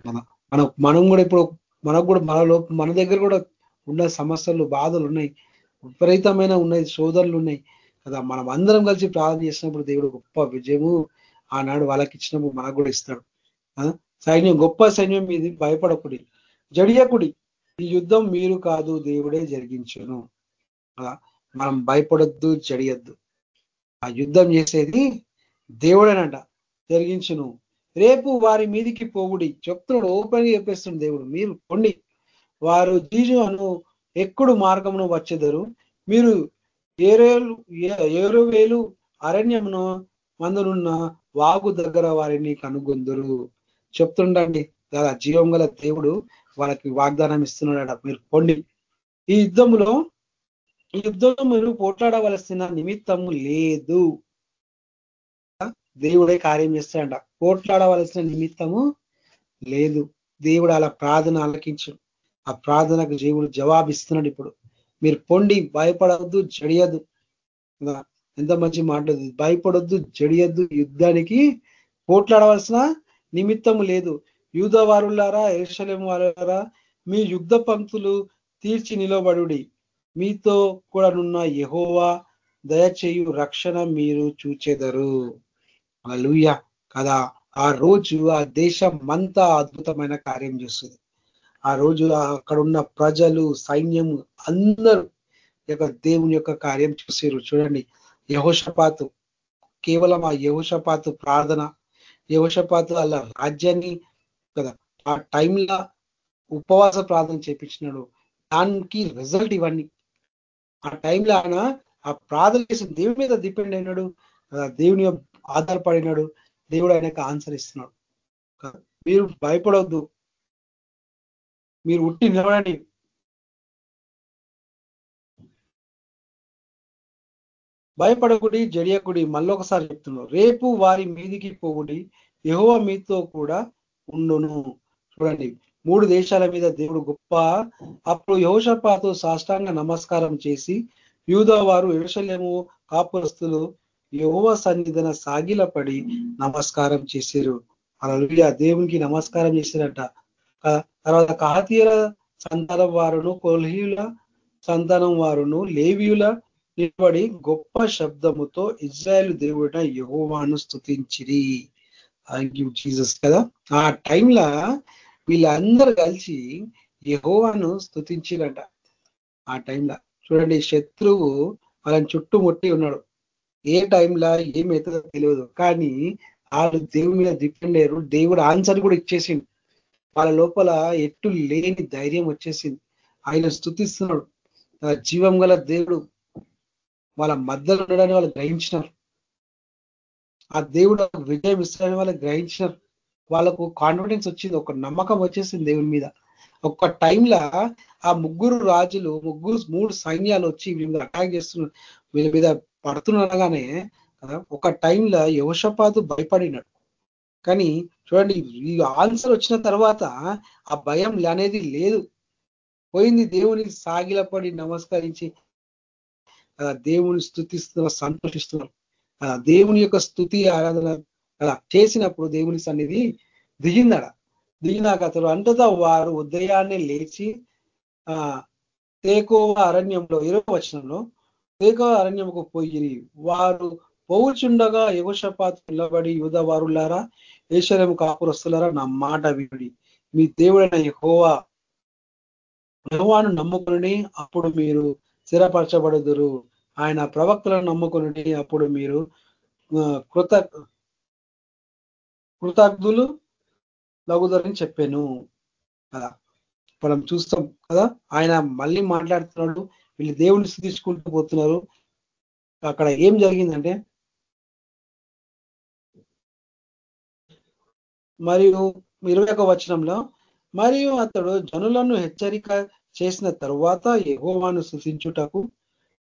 మన మనం మనం కూడా ఇప్పుడు మనకు కూడా మనలో మన దగ్గర కూడా ఉన్న సమస్యలు బాధలు ఉన్నాయి. విపరీతమైన ఉన్నాయి సోదరులు ఉన్నాయి. కదా మనం అందరం కలిసి ప్రార్థన చేసినప్పుడు దేవుడు గొప్ప విజయము ఆనాడు వాళ్ళకి ఇచ్చినప్పుడు మనకు కూడా ఇస్తాడు. సైన్యం గొప్ప సైన్యం మీది భయపడకుడి. జడియకుడి. ఈ యుద్ధం మీరు కాదు దేవుడే జరిగించును. మనం భయపడొద్దు జడియద్దు. ఆ యుద్ధం చేసేది దేవుడేనంట జరిగించును. రేపు వారి మీదికి పోగుడి చెప్తున్నాడు ఓపెన్ చెప్పేస్తుంది దేవుడు మీరు పొండి. వారు జీజు అను ఎక్కుడు మార్గమును వచ్చేదరు? మీరు ఏరేలు ఏరు వేలు అరణ్యమును మందునున్న వాగు దగ్గర వారిని కనుగొందరు. చెప్తుండండి కదా జీవం గల దేవుడు వాళ్ళకి వాగ్దానం ఇస్తున్నాడట మీరు పొండి. ఈ యుద్ధంలో ఈ యుద్ధంలో మీరు పోట్లాడవలసిన నిమిత్తము లేదు. దేవుడే కార్యం చేస్తాడంట పోట్లాడవలసిన నిమిత్తము లేదు. దేవుడు అలా ప్రార్థన ఆలకించు. ఆ ప్రార్థనకు జీవుడు జవాబిస్తున్నాడు ఇప్పుడు. మీరు పొండి భయపడవద్దు జడియద్దు. ఎంత మంచి మాట్లాడు భయపడొద్దు జడియద్దు యుద్ధానికి పోట్లాడవలసిన నిమిత్తము లేదు. యూద వారులారా ఎరుశలేం వారులారా మీ యుద్ధ పంక్తులు తీర్చి నిలబడుడి. మీతో కూడా నున్న యహోవా దయచేయు రక్షణ మీరు చూచెదరు. అలుయ కదా ఆ రోజు ఆ దేశం అంతా అద్భుతమైన కార్యం చేస్తుంది. ఆ రోజు అక్కడ ఉన్న ప్రజలు సైన్యము అందరూ యొక్క దేవుని యొక్క కార్యం చూసారు. చూడండి యహోషపాతు. కేవలం ఆ యహోషపాతు ప్రార్థన యహోషపాతు వాళ్ళ రాజ్యాన్ని కదా ఆ టైంలో ఉపవాస ప్రార్థన చేపించినాడు. దానికి రిజల్ట్ ఇవన్నీ ఆ టైంలో ఆయన ఆ ప్రార్థన చేసిన దేవుని మీద డిపెండ్ అయినాడు. దేవుని ఆధారపడినాడు దేవుడు ఆయనకు ఆన్సర్ ఇస్తున్నాడు. మీరు భయపడవద్దు. మీరు ఉట్టి నిలబడండి. భయపడకుడి జడియకుడి మళ్ళొకసారి చెప్తున్నాడు రేపు వారి మీదికి పోగుడి యహోవ మీతో కూడా ఉండును. చూడండి మూడు దేశాల మీద దేవుడు గొప్ప అప్పుడు యహోషపాతో సాష్టాంగ నమస్కారం చేసి యూదా వారు ఎరుసలేము కాపురస్తులు యహోవ సన్నిధన సాగిలపడి నమస్కారం చేశారు అలా దేవునికి నమస్కారం చేశారట తర్వాత కాతీయుల సంతానం వారును కొల్హీయుల సంతానం వారును లేవియుల నిలబడి గొప్ప శబ్దముతో ఇజ్రాయల్ దేవుడిన యహోవాను స్థుతించిరి జీసస్ కదా? ఆ టైంలో వీళ్ళందరూ కలిసి యహోవాను స్థుతించిరంట ఆ టైంలో చూడండి శత్రువు వాళ్ళని చుట్టుముట్టి ఉన్నాడు. ఏ టైంలో ఏమవుతుందో తెలియదు. కానీ వాళ్ళు దేవుడి మీద డిపెండ్ అయ్యారు. దేవుడు ఆన్సర్ కూడా ఇచ్చేసింది వాళ్ళ లోపల ఎట్టు లేని ధైర్యం వచ్చేసింది. ఆయన స్థుతిస్తున్నాడు ఆ జీవం గల దేవుడు వాళ్ళ మధ్యలో ఉండడాన్ని వాళ్ళు గ్రహించినారు. ఆ దేవుడు విజయం ఇస్తాడని వాళ్ళు గ్రహించినారు. వాళ్ళకు కాన్ఫిడెన్స్ వచ్చింది ఒక నమ్మకం వచ్చేసింది దేవుని మీద. ఒక్క టైంలో ఆ ముగ్గురు రాజులు ముగ్గురు మూడు సైన్యాలు వచ్చి వీళ్ళ మీద అటాక్ చేస్తున్నారు. వీళ్ళ మీద పడుతుండగానే ఒక టైంలో యువషపాతు భయపడినాడు. కానీ చూడండి ఈ ఆన్సర్ వచ్చిన తర్వాత ఆ భయం అనేది లేదు. పోయింది దేవునికి సాగిలపడి నమస్కరించి దేవుని స్థుతిస్తున్న సంతోషిస్తున్నారు దేవుని యొక్క స్థుతి ఆరాధన అలా చేసినప్పుడు దేవుని సన్నిధి దిగిందడ దిగినాక అతడు అంతటా వారు ఉదయాన్నే లేచి ఆ తేకో అరణ్యంలో ఇరవ వచనంలో తేకో అరణ్యంకు పోయి వారు పోవుచుండగా యువషపాత్ నిలబడి యుధ వారులారా ఈశ్వరం కాపురస్తులారా నా మాట విడి మీ దేవుడైన యహోవా యహోవాను నమ్ముకుని అప్పుడు మీరు స్థిరపరచబడుదురు. ఆయన ప్రవక్తలను నమ్ముకుని అప్పుడు మీరు కృత కృతజ్ఞులు లగుదరని చెప్పాను. కదా? మనం చూస్తాం కదా? ఆయన మళ్ళీ మాట్లాడుతున్నాడు. వీళ్ళు దేవుని స్థితించుకుంటూ పోతున్నారు. అక్కడ ఏం జరిగిందంటే మరియు ఇరవై ఒక వచనంలో మరియు అతడు జనులను హెచ్చరిక చేసిన తరువాత ఎగోవాను సూచించుటకు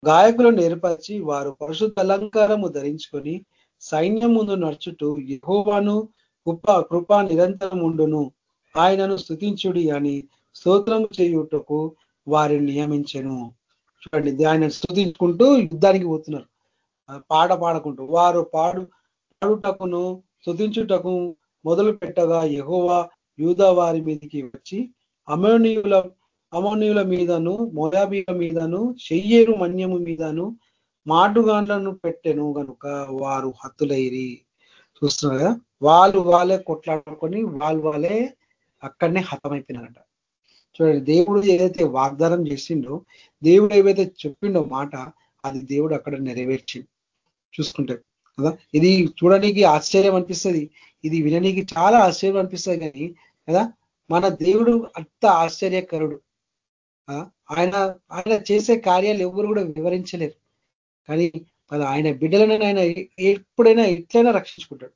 గాయకులను ఏర్పరిచి వారు పరిశుద్ధ అలంకారము ధరించుకొని సైన్యం ముందు నడుచుటూ ఎహోవాను కృప కృప నిరంతరం ఉండును. ఆయనను స్థుతించుడి అని స్తోత్రం చేయుటకు వారిని నియమించను. చూడండి ఆయన స్థుతించుకుంటూ యుద్ధానికి పోతున్నారు. పాట పాడుకుంటూ వారు పాడు పాడుటకును స్థుతించుటకు మొదలు పెట్టగా యహోవా యూదా వారి మీదకి వచ్చి అమోనీయుల అమోనీయుల మీదను మొయాబీల మీదను చెయ్యేరు మన్యము మీదను మాటుగాండ్లను పెట్టెను గనుక వారు హత్తులైరి. చూస్తున్నారు కదా? వాళ్ళు వాళ్ళే కొట్లాడుకొని వాళ్ళు వాళ్ళే అక్కడనే హతమైపోయినారట. చూడండి దేవుడు ఏదైతే వాగ్దానం చేసిండో దేవుడు ఏవైతే చెప్పిండో మాట అది దేవుడు అక్కడ నెరవేర్చింది చూసుకుంటే కదా? ఇది చూడడానికి ఆశ్చర్యం అనిపిస్తుంది. ఇది వినడానికి చాలా ఆశ్చర్యం అనిపిస్తుంది కానీ కదా? మన దేవుడు అంత ఆశ్చర్యకరుడు. ఆయన ఆయన చేసే కార్యాలు ఎవరు కూడా వివరించలేరు. కానీ ఆయన బిడ్డలను ఆయన ఎప్పుడైనా ఎట్లయినా రక్షించుకుంటాడు.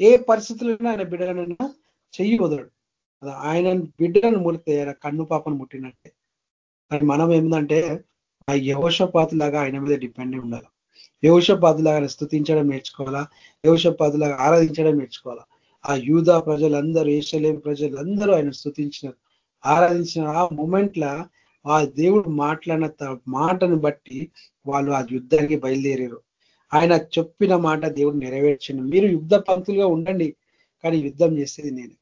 ఏ పరిస్థితుల్లో ఆయన బిడ్డలనైనా చెయ్యి వదలడు ఆయన బిడ్డలను ముడితే ఆయన కన్ను పాపను ముట్టినట్టే. కానీ మనం ఏంటంటే ఆ యవశపాతులాగా ఆయన మీద డిపెండ్ ఉండాలి. యవశపాతులాగా స్థుతించడం నేర్చుకోవాలా? యవశపాతులాగా ఆరాధించడం నేర్చుకోవాలా? ఆ యూదా ప్రజలందరూ ఏషలేం ప్రజలందరూ ఆయన స్థుతించినారు. ఆరాధించిన ఆ మూమెంట్ లా ఆ దేవుడు మాట్లాడిన మాటను బట్టి వాళ్ళు ఆ యుద్ధానికి బయలుదేరారు. ఆయన చెప్పిన మాట దేవుడు నెరవేర్చిండు. మీరు యుద్ధ పంక్తులుగా ఉండండి కానీ యుద్ధం చేసేది నేను.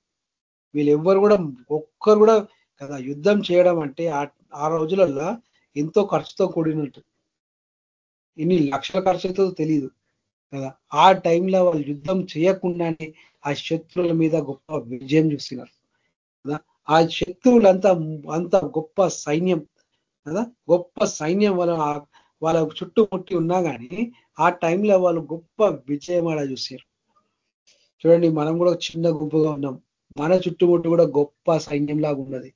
వీళ్ళు ఎవ్వరు కూడా ఒక్కరు కూడా కదా యుద్ధం చేయడం అంటే ఆ రోజులలో ఎంతో ఖర్చుతో కూడినట్టు. ఇన్ని లక్షల ఖర్చుతో తెలియదు కదా. ఆ టైంలో వాళ్ళు యుద్ధం చేయకుండానే ఆ శత్రువుల మీద గొప్ప విజయం చూస్తున్నారు ఆ శత్రువులంతా అంత గొప్ప సైన్యం కదా? గొప్ప సైన్యం వాళ్ళ వాళ్ళ చుట్టుముట్టి ఉన్నా కానీ ఆ టైంలో వాళ్ళు గొప్ప విజయం ఆడ చూసారు చూడండి మనం కూడా చిన్న గుంపుగా ఉన్నాం. మన చుట్టుముట్టు కూడా గొప్ప సైన్యం లాగా ఉన్నది.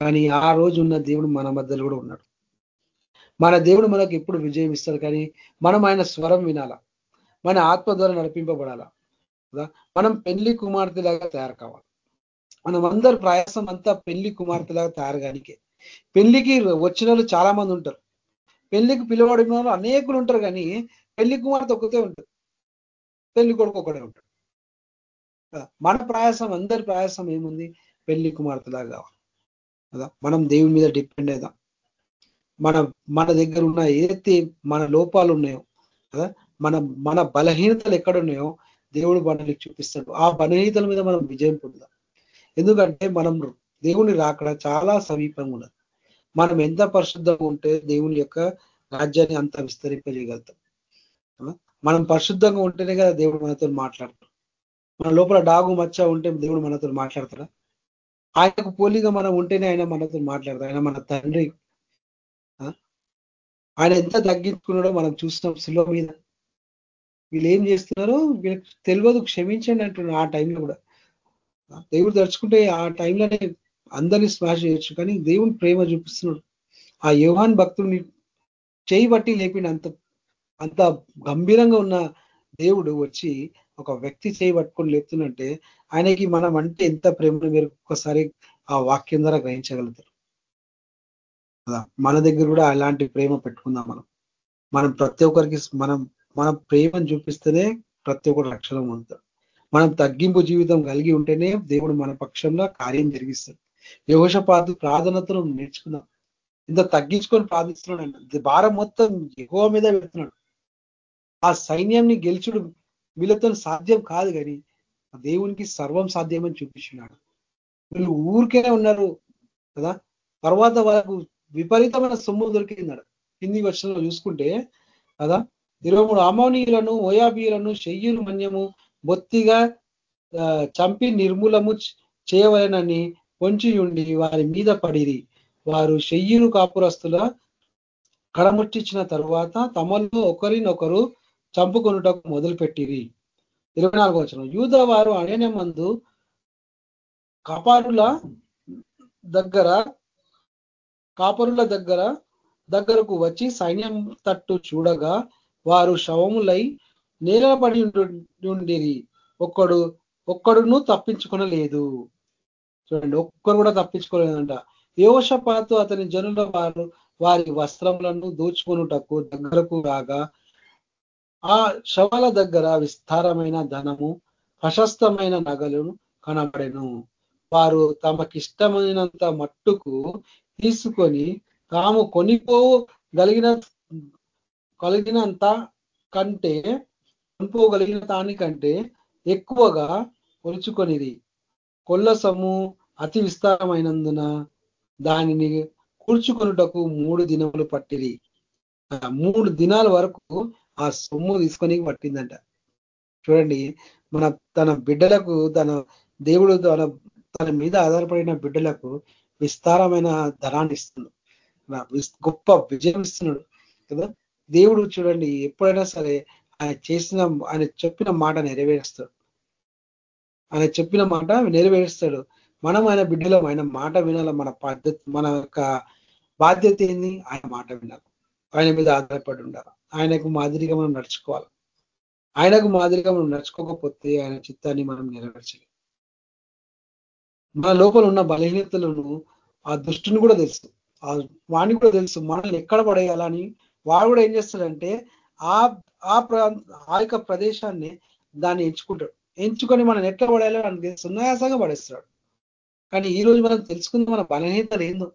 కానీ ఆ రోజు ఉన్న దేవుడు మన మధ్యలో కూడా ఉన్నాడు. మన దేవుడు మనకు ఎప్పుడు విజయం ఇస్తాడు కానీ మనం ఆయన స్వరం వినాలా? మన ఆత్మ ద్వారా నడిపింపబడాలా? మనం పెళ్ళి కుమార్తెలాగా తయారు కావాలి. మనం అందరు ప్రయాసం అంతా పెళ్ళి కుమార్తెలాగా తయారుగానికే పెళ్ళికి వచ్చిన వాళ్ళు చాలా మంది ఉంటారు. పెళ్ళికి పిలువడిన వాళ్ళు అనేకులు ఉంటారు కానీ పెళ్ళి కుమార్తె ఒక్కతే ఉంటుంది పెళ్ళి కొడుకు ఒకటే ఉంటాడు. మన ప్రయాసం అందరి ప్రయాసం ఏముంది? పెళ్ళి కుమార్తెలాగా కావాలి. కదా? మనం దేవుని మీద డిపెండ్ అవుదాం మన మన దగ్గర ఉన్న ఏదైతే మన లోపాలు ఉన్నాయో కదా? మన మన బలహీనతలు ఎక్కడ ఉన్నాయో దేవుడు మనల్ని చూపిస్తాడు. ఆ బలహీనతల మీద మనం విజయం పొందుదాం ఎందుకంటే మనం దేవుని రాకడ చాలా సమీపంగా ఉన్నది మనం ఎంత పరిశుద్ధంగా ఉంటే దేవుని యొక్క రాజ్యాన్ని అంత విస్తరింపజేయగలుగుతాం. మనం పరిశుద్ధంగా ఉంటేనే కదా దేవుడు మనతో మాట్లాడతాడు. మన లోపల డాగు మచ్చ ఉంటే దేవుడు మనతో మాట్లాడతాడా? ఆయనకు పోలిగా మనం ఉంటేనే ఆయన మనతో మాట్లాడతాడు. ఆయన మన తండ్రి. ఆయన ఎంత తగ్గించుకున్నాడో మనం చూస్తున్నాం శిలో మీద. వీళ్ళు ఏం చేస్తున్నారో వీళ్ళకి తెలియదు క్షమించండి అంటున్నారు ఆ టైంలో కూడా. దేవుడు తలుచుకుంటే ఆ టైంలోనే అందరినీ స్మాష్ చేయొచ్చు కానీ దేవుని ప్రేమ చూపిస్తున్నాడు. ఆ యోహాన్ భక్తుడిని చేయి బట్టి లేపిండి అంత అంత గంభీరంగా ఉన్న దేవుడు వచ్చి ఒక వ్యక్తి చేయి పట్టుకొని లేపుతున్నంటే ఆయనకి మనం అంటే ఎంత ప్రేమను మీరు ఒక్కసారి ఆ వాక్యం ద్వారా గ్రహించగలుగుతారు. కదా? మన దగ్గర కూడా అలాంటి ప్రేమ పెట్టుకుందాం మనం. మనం ప్రతి ఒక్కరికి మనం మన ప్రేమను చూపిస్తేనే ప్రతి ఒక్కరు రక్షణ పొందుతాడు మనం తగ్గింపు జీవితం కలిగి ఉంటేనే దేవుడు మన పక్షంలో కార్యం జరిగిస్తాడు. యోషపాతు ప్రార్థనతను నేర్చుకుందాం. ఇంత తగ్గించుకొని ప్రార్థిస్తున్నాడు భారం మొత్తం ఎగువ మీద పెడుతున్నాడు. ఆ సైన్యాన్ని గెలుచుడు వీళ్ళతో సాధ్యం కాదు కానీ దేవునికి సర్వం సాధ్యమని చూపించినాడు వీళ్ళు ఊరికే ఉన్నారు కదా? తర్వాత వాళ్ళకు విపరీతమైన సొమ్ము దొరికిందడు కింది వర్షంలో చూసుకుంటే కదా? ఇరవై మూడు అమోనీయులను ఓయాబీయులను శయ్యులు మన్యము బొత్తిగా చంపి నిర్మూలము చేయవలనని పొంచియుండి వారి మీద పడిరి. వారు శయ్యులు కాపురస్తుల కడముట్టించిన తరువాత తమలో ఒకరినొకరు చంపుకొనుటకు మొదలుపెట్టిరి. ఇరవై నాలుగో వచ్చిన యూద వారు అనే మందు కాపారుల దగ్గర కాపరుల దగ్గర దగ్గరకు వచ్చి సైన్యం తట్టు చూడగా వారు శవములై నేలపడి ఉండిరి. ఒక్కడు ఒక్కడును తప్పించుకొనలేదు. చూడండి ఒక్కరు కూడా తప్పించుకోలేదంట. యోషపాతు అతని జనుల వారు వారి వస్త్రములను దోచుకొనుటకు దగ్గరకు రాగా ఆ శవాల దగ్గర విస్తారమైన ధనము ప్రశస్తమైన నగలను కనబడెను. వారు తమకిష్టమైనంత మట్టుకు తీసుకొని తాము కొనిపోగలిగిన కలిగినంత కంటే కొనుక్కోగలిగిన దానికంటే ఎక్కువగా కొలుచుకొనిది కొల్లసము అతి విస్తారమైనందున దానిని కూర్చుకొనుటకు మూడు దినములు పట్టిది మూడు దినాల వరకు ఆ సొమ్ము తీసుకొని పట్టిందంట. చూడండి మన తన బిడ్డలకు తన దేవుడు తన తన మీద ఆధారపడిన బిడ్డలకు విస్తారమైన ధనాన్ని ఇస్తున్నాడు. గొప్ప విజయం ఇస్తున్నాడు. కదా? దేవుడు చూడండి ఎప్పుడైనా సరే ఆయన చేసిన ఆయన చెప్పిన మాట నెరవేరుస్తాడు. ఆయన చెప్పిన మాట నెరవేరుస్తాడు. మనం ఆయన బిడ్డలం ఆయన మాట వినాల మన పద్ధతి మన యొక్క బాధ్యత ఏంది? ఆయన మాట వినాలి. ఆయన మీద ఆధారపడి ఉండాలి. ఆయనకు మాదిరిగా మనం నడుచుకోవాలి. ఆయనకు మాదిరిగా మనం నడుచుకోకపోతే ఆయన చిత్తాన్ని మనం నెరవేర్చలేం. మన లోపల ఉన్న బలహీనతలను ఆ దుష్టుని కూడా తెలుసు. ఆ వాణి కూడా తెలుసు. మనల్ని ఎక్కడ పడేయాలని వాడు కూడా ఏం చేస్తాడంటే ఆ ఆ ఆ యొక్క ప్రదేశాన్ని దాన్ని ఎంచుకుంటాడు. ఎంచుకొని మనం ఎట్లా పడేయాలో మనకి సున్నాయాసంగా పడేస్తాడు. కానీ ఈ రోజు మనం తెలుసుకుంది మన బలహీనతలు ఏందో.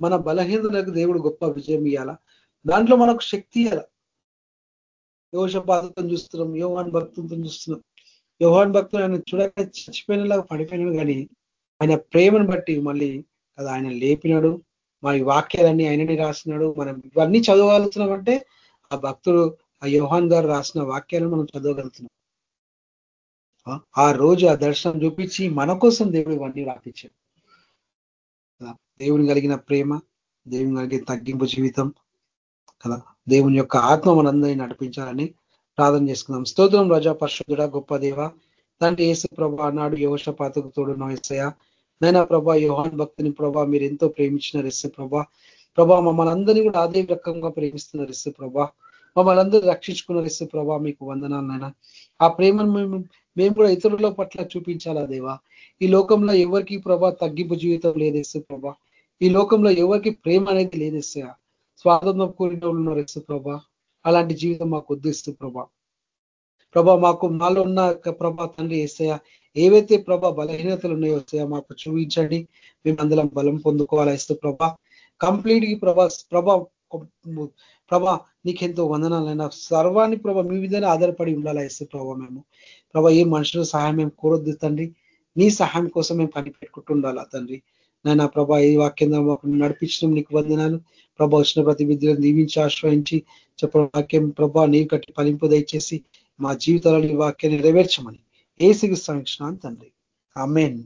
మన బలహీనతలకు దేవుడు గొప్ప విజయం ఇవ్వాలా దాంట్లో మనకు శక్తి ఇవ్వాల యోషపాతతో చూస్తున్నాం యోహాన్ భక్తులతో చూస్తున్నాం. యోహాన్ భక్తులు ఆయన చూడక చచ్చిపోయినలాగా పడిపోయినాడు కానీ ఆయన ప్రేమను బట్టి మళ్ళీ కదా ఆయన లేపినాడు. మరి వాక్యాలన్నీ ఆయనని రాసినాడు. మనం ఇవన్నీ చదవగలుగుతున్నాం అంటే ఆ భక్తుడు ఆ యోహాన్ గారు రాసిన వాక్యాలను మనం చదవగలుగుతున్నాం. ఆ రోజు ఆ దర్శనం చూపించి మన కోసం దేవుడు ఇవన్నీ రాపించాడు. దేవుని కలిగిన ప్రేమ దేవుని కలిగిన తగ్గింపు జీవితం కదా దేవుని యొక్క ఆత్మ మనందరినీ నడిపించాలని ప్రార్థన చేసుకుందాం. స్తోత్రం రజా పరిశుద్ధుడ గొప్ప దేవ తండ్రి యేసు ప్రభా అన్నాడు యోష పాతకు తోడు నోసయ నైనా ప్రభా యోహాన్ భక్తిని ప్రభా మీరు ఎంతో ప్రేమించిన ఎస్సు ప్రభా ప్రభా మమ్మల్ని అందరినీ కూడా అదే రకంగా ప్రేమిస్తున్నారు ఎస్సు ప్రభా. మమ్మల్ని అందరూ రక్షించుకున్నారు ఎస్సు ప్రభా మీకు వందనాలు నాయన. ఆ ప్రేమను మేము మేము కూడా ఇతరుల పట్ల చూపించాలా దేవా? ఈ లోకంలో ఎవరికి ప్రభా తగ్గింపు జీవితం లేదేసు ప్రభా. ఈ లోకంలో ఎవరికి ప్రేమ అనేది లేదేసా స్వాతంత్రం కోరిన ఉన్నారు ఎస్సు ప్రభా. అలాంటి జీవితం మాకు ఉద్దేశిస్తూ ప్రభా. ప్రభా మాకు మాలో ఉన్న ప్రభా తండ్రి వేస్తాయా ఏవైతే ప్రభా బలహీనతలు ఉన్నాయో వస్తాయా మాకు చూపించండి. మేము అందులో బలం పొందుకోవాలా ఇస్తూ ప్రభా. కంప్లీట్గా ప్రభా ప్రభా ప్రభా నీకెంతో వందనాలైనా సర్వాన్ని ప్రభా మీ విధంగా ఆధారపడి ఉండాలా ఎస్ ప్రభా మేము. ప్రభా ఏ మనుషుల సహాయం మేము కోరొద్దు తండ్రి. నీ సహాయం కోసం మేము కనిపెట్టుకుంటూ ఉండాలా తండ్రి. నాయన ప్రభా ఈ వాక్యం నడిపించడం నీకు వందనాలు. ప్రభా వచ్చిన ప్రతి విద్యను దీవించి ఆశ్రయించి చెప్పిన వాక్యం ప్రభా నీవు కట్టి ఫలింపు దయచేసి మా జీవితాలను ఈ వాక్యాన్ని నెరవేర్చమని ఏసుకి సంక్షణ తండ్రి. అమేన్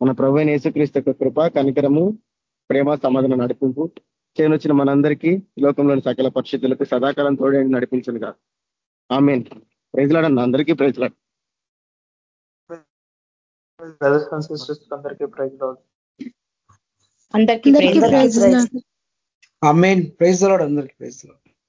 మన ప్రభు యేసుక్రీస్తు యొక్క కృప కనికరము ప్రేమ సమాధానం నడిపింపు చేయనొచ్చిన మనందరికీ లోకంలోని సకల పరిస్థితులకు సదాకాలం తోడే నడిపించను కాదు ఆమెన్. ప్రైజ్లాడన్న అందరికీ ప్రైజ్లాడు అండ్ సిస్టర్స్ అందరికీ ప్రైజ్ లాడ్. అందరికీ అందరికీ. ప్రైజ్ అందరికి ప్రైజ్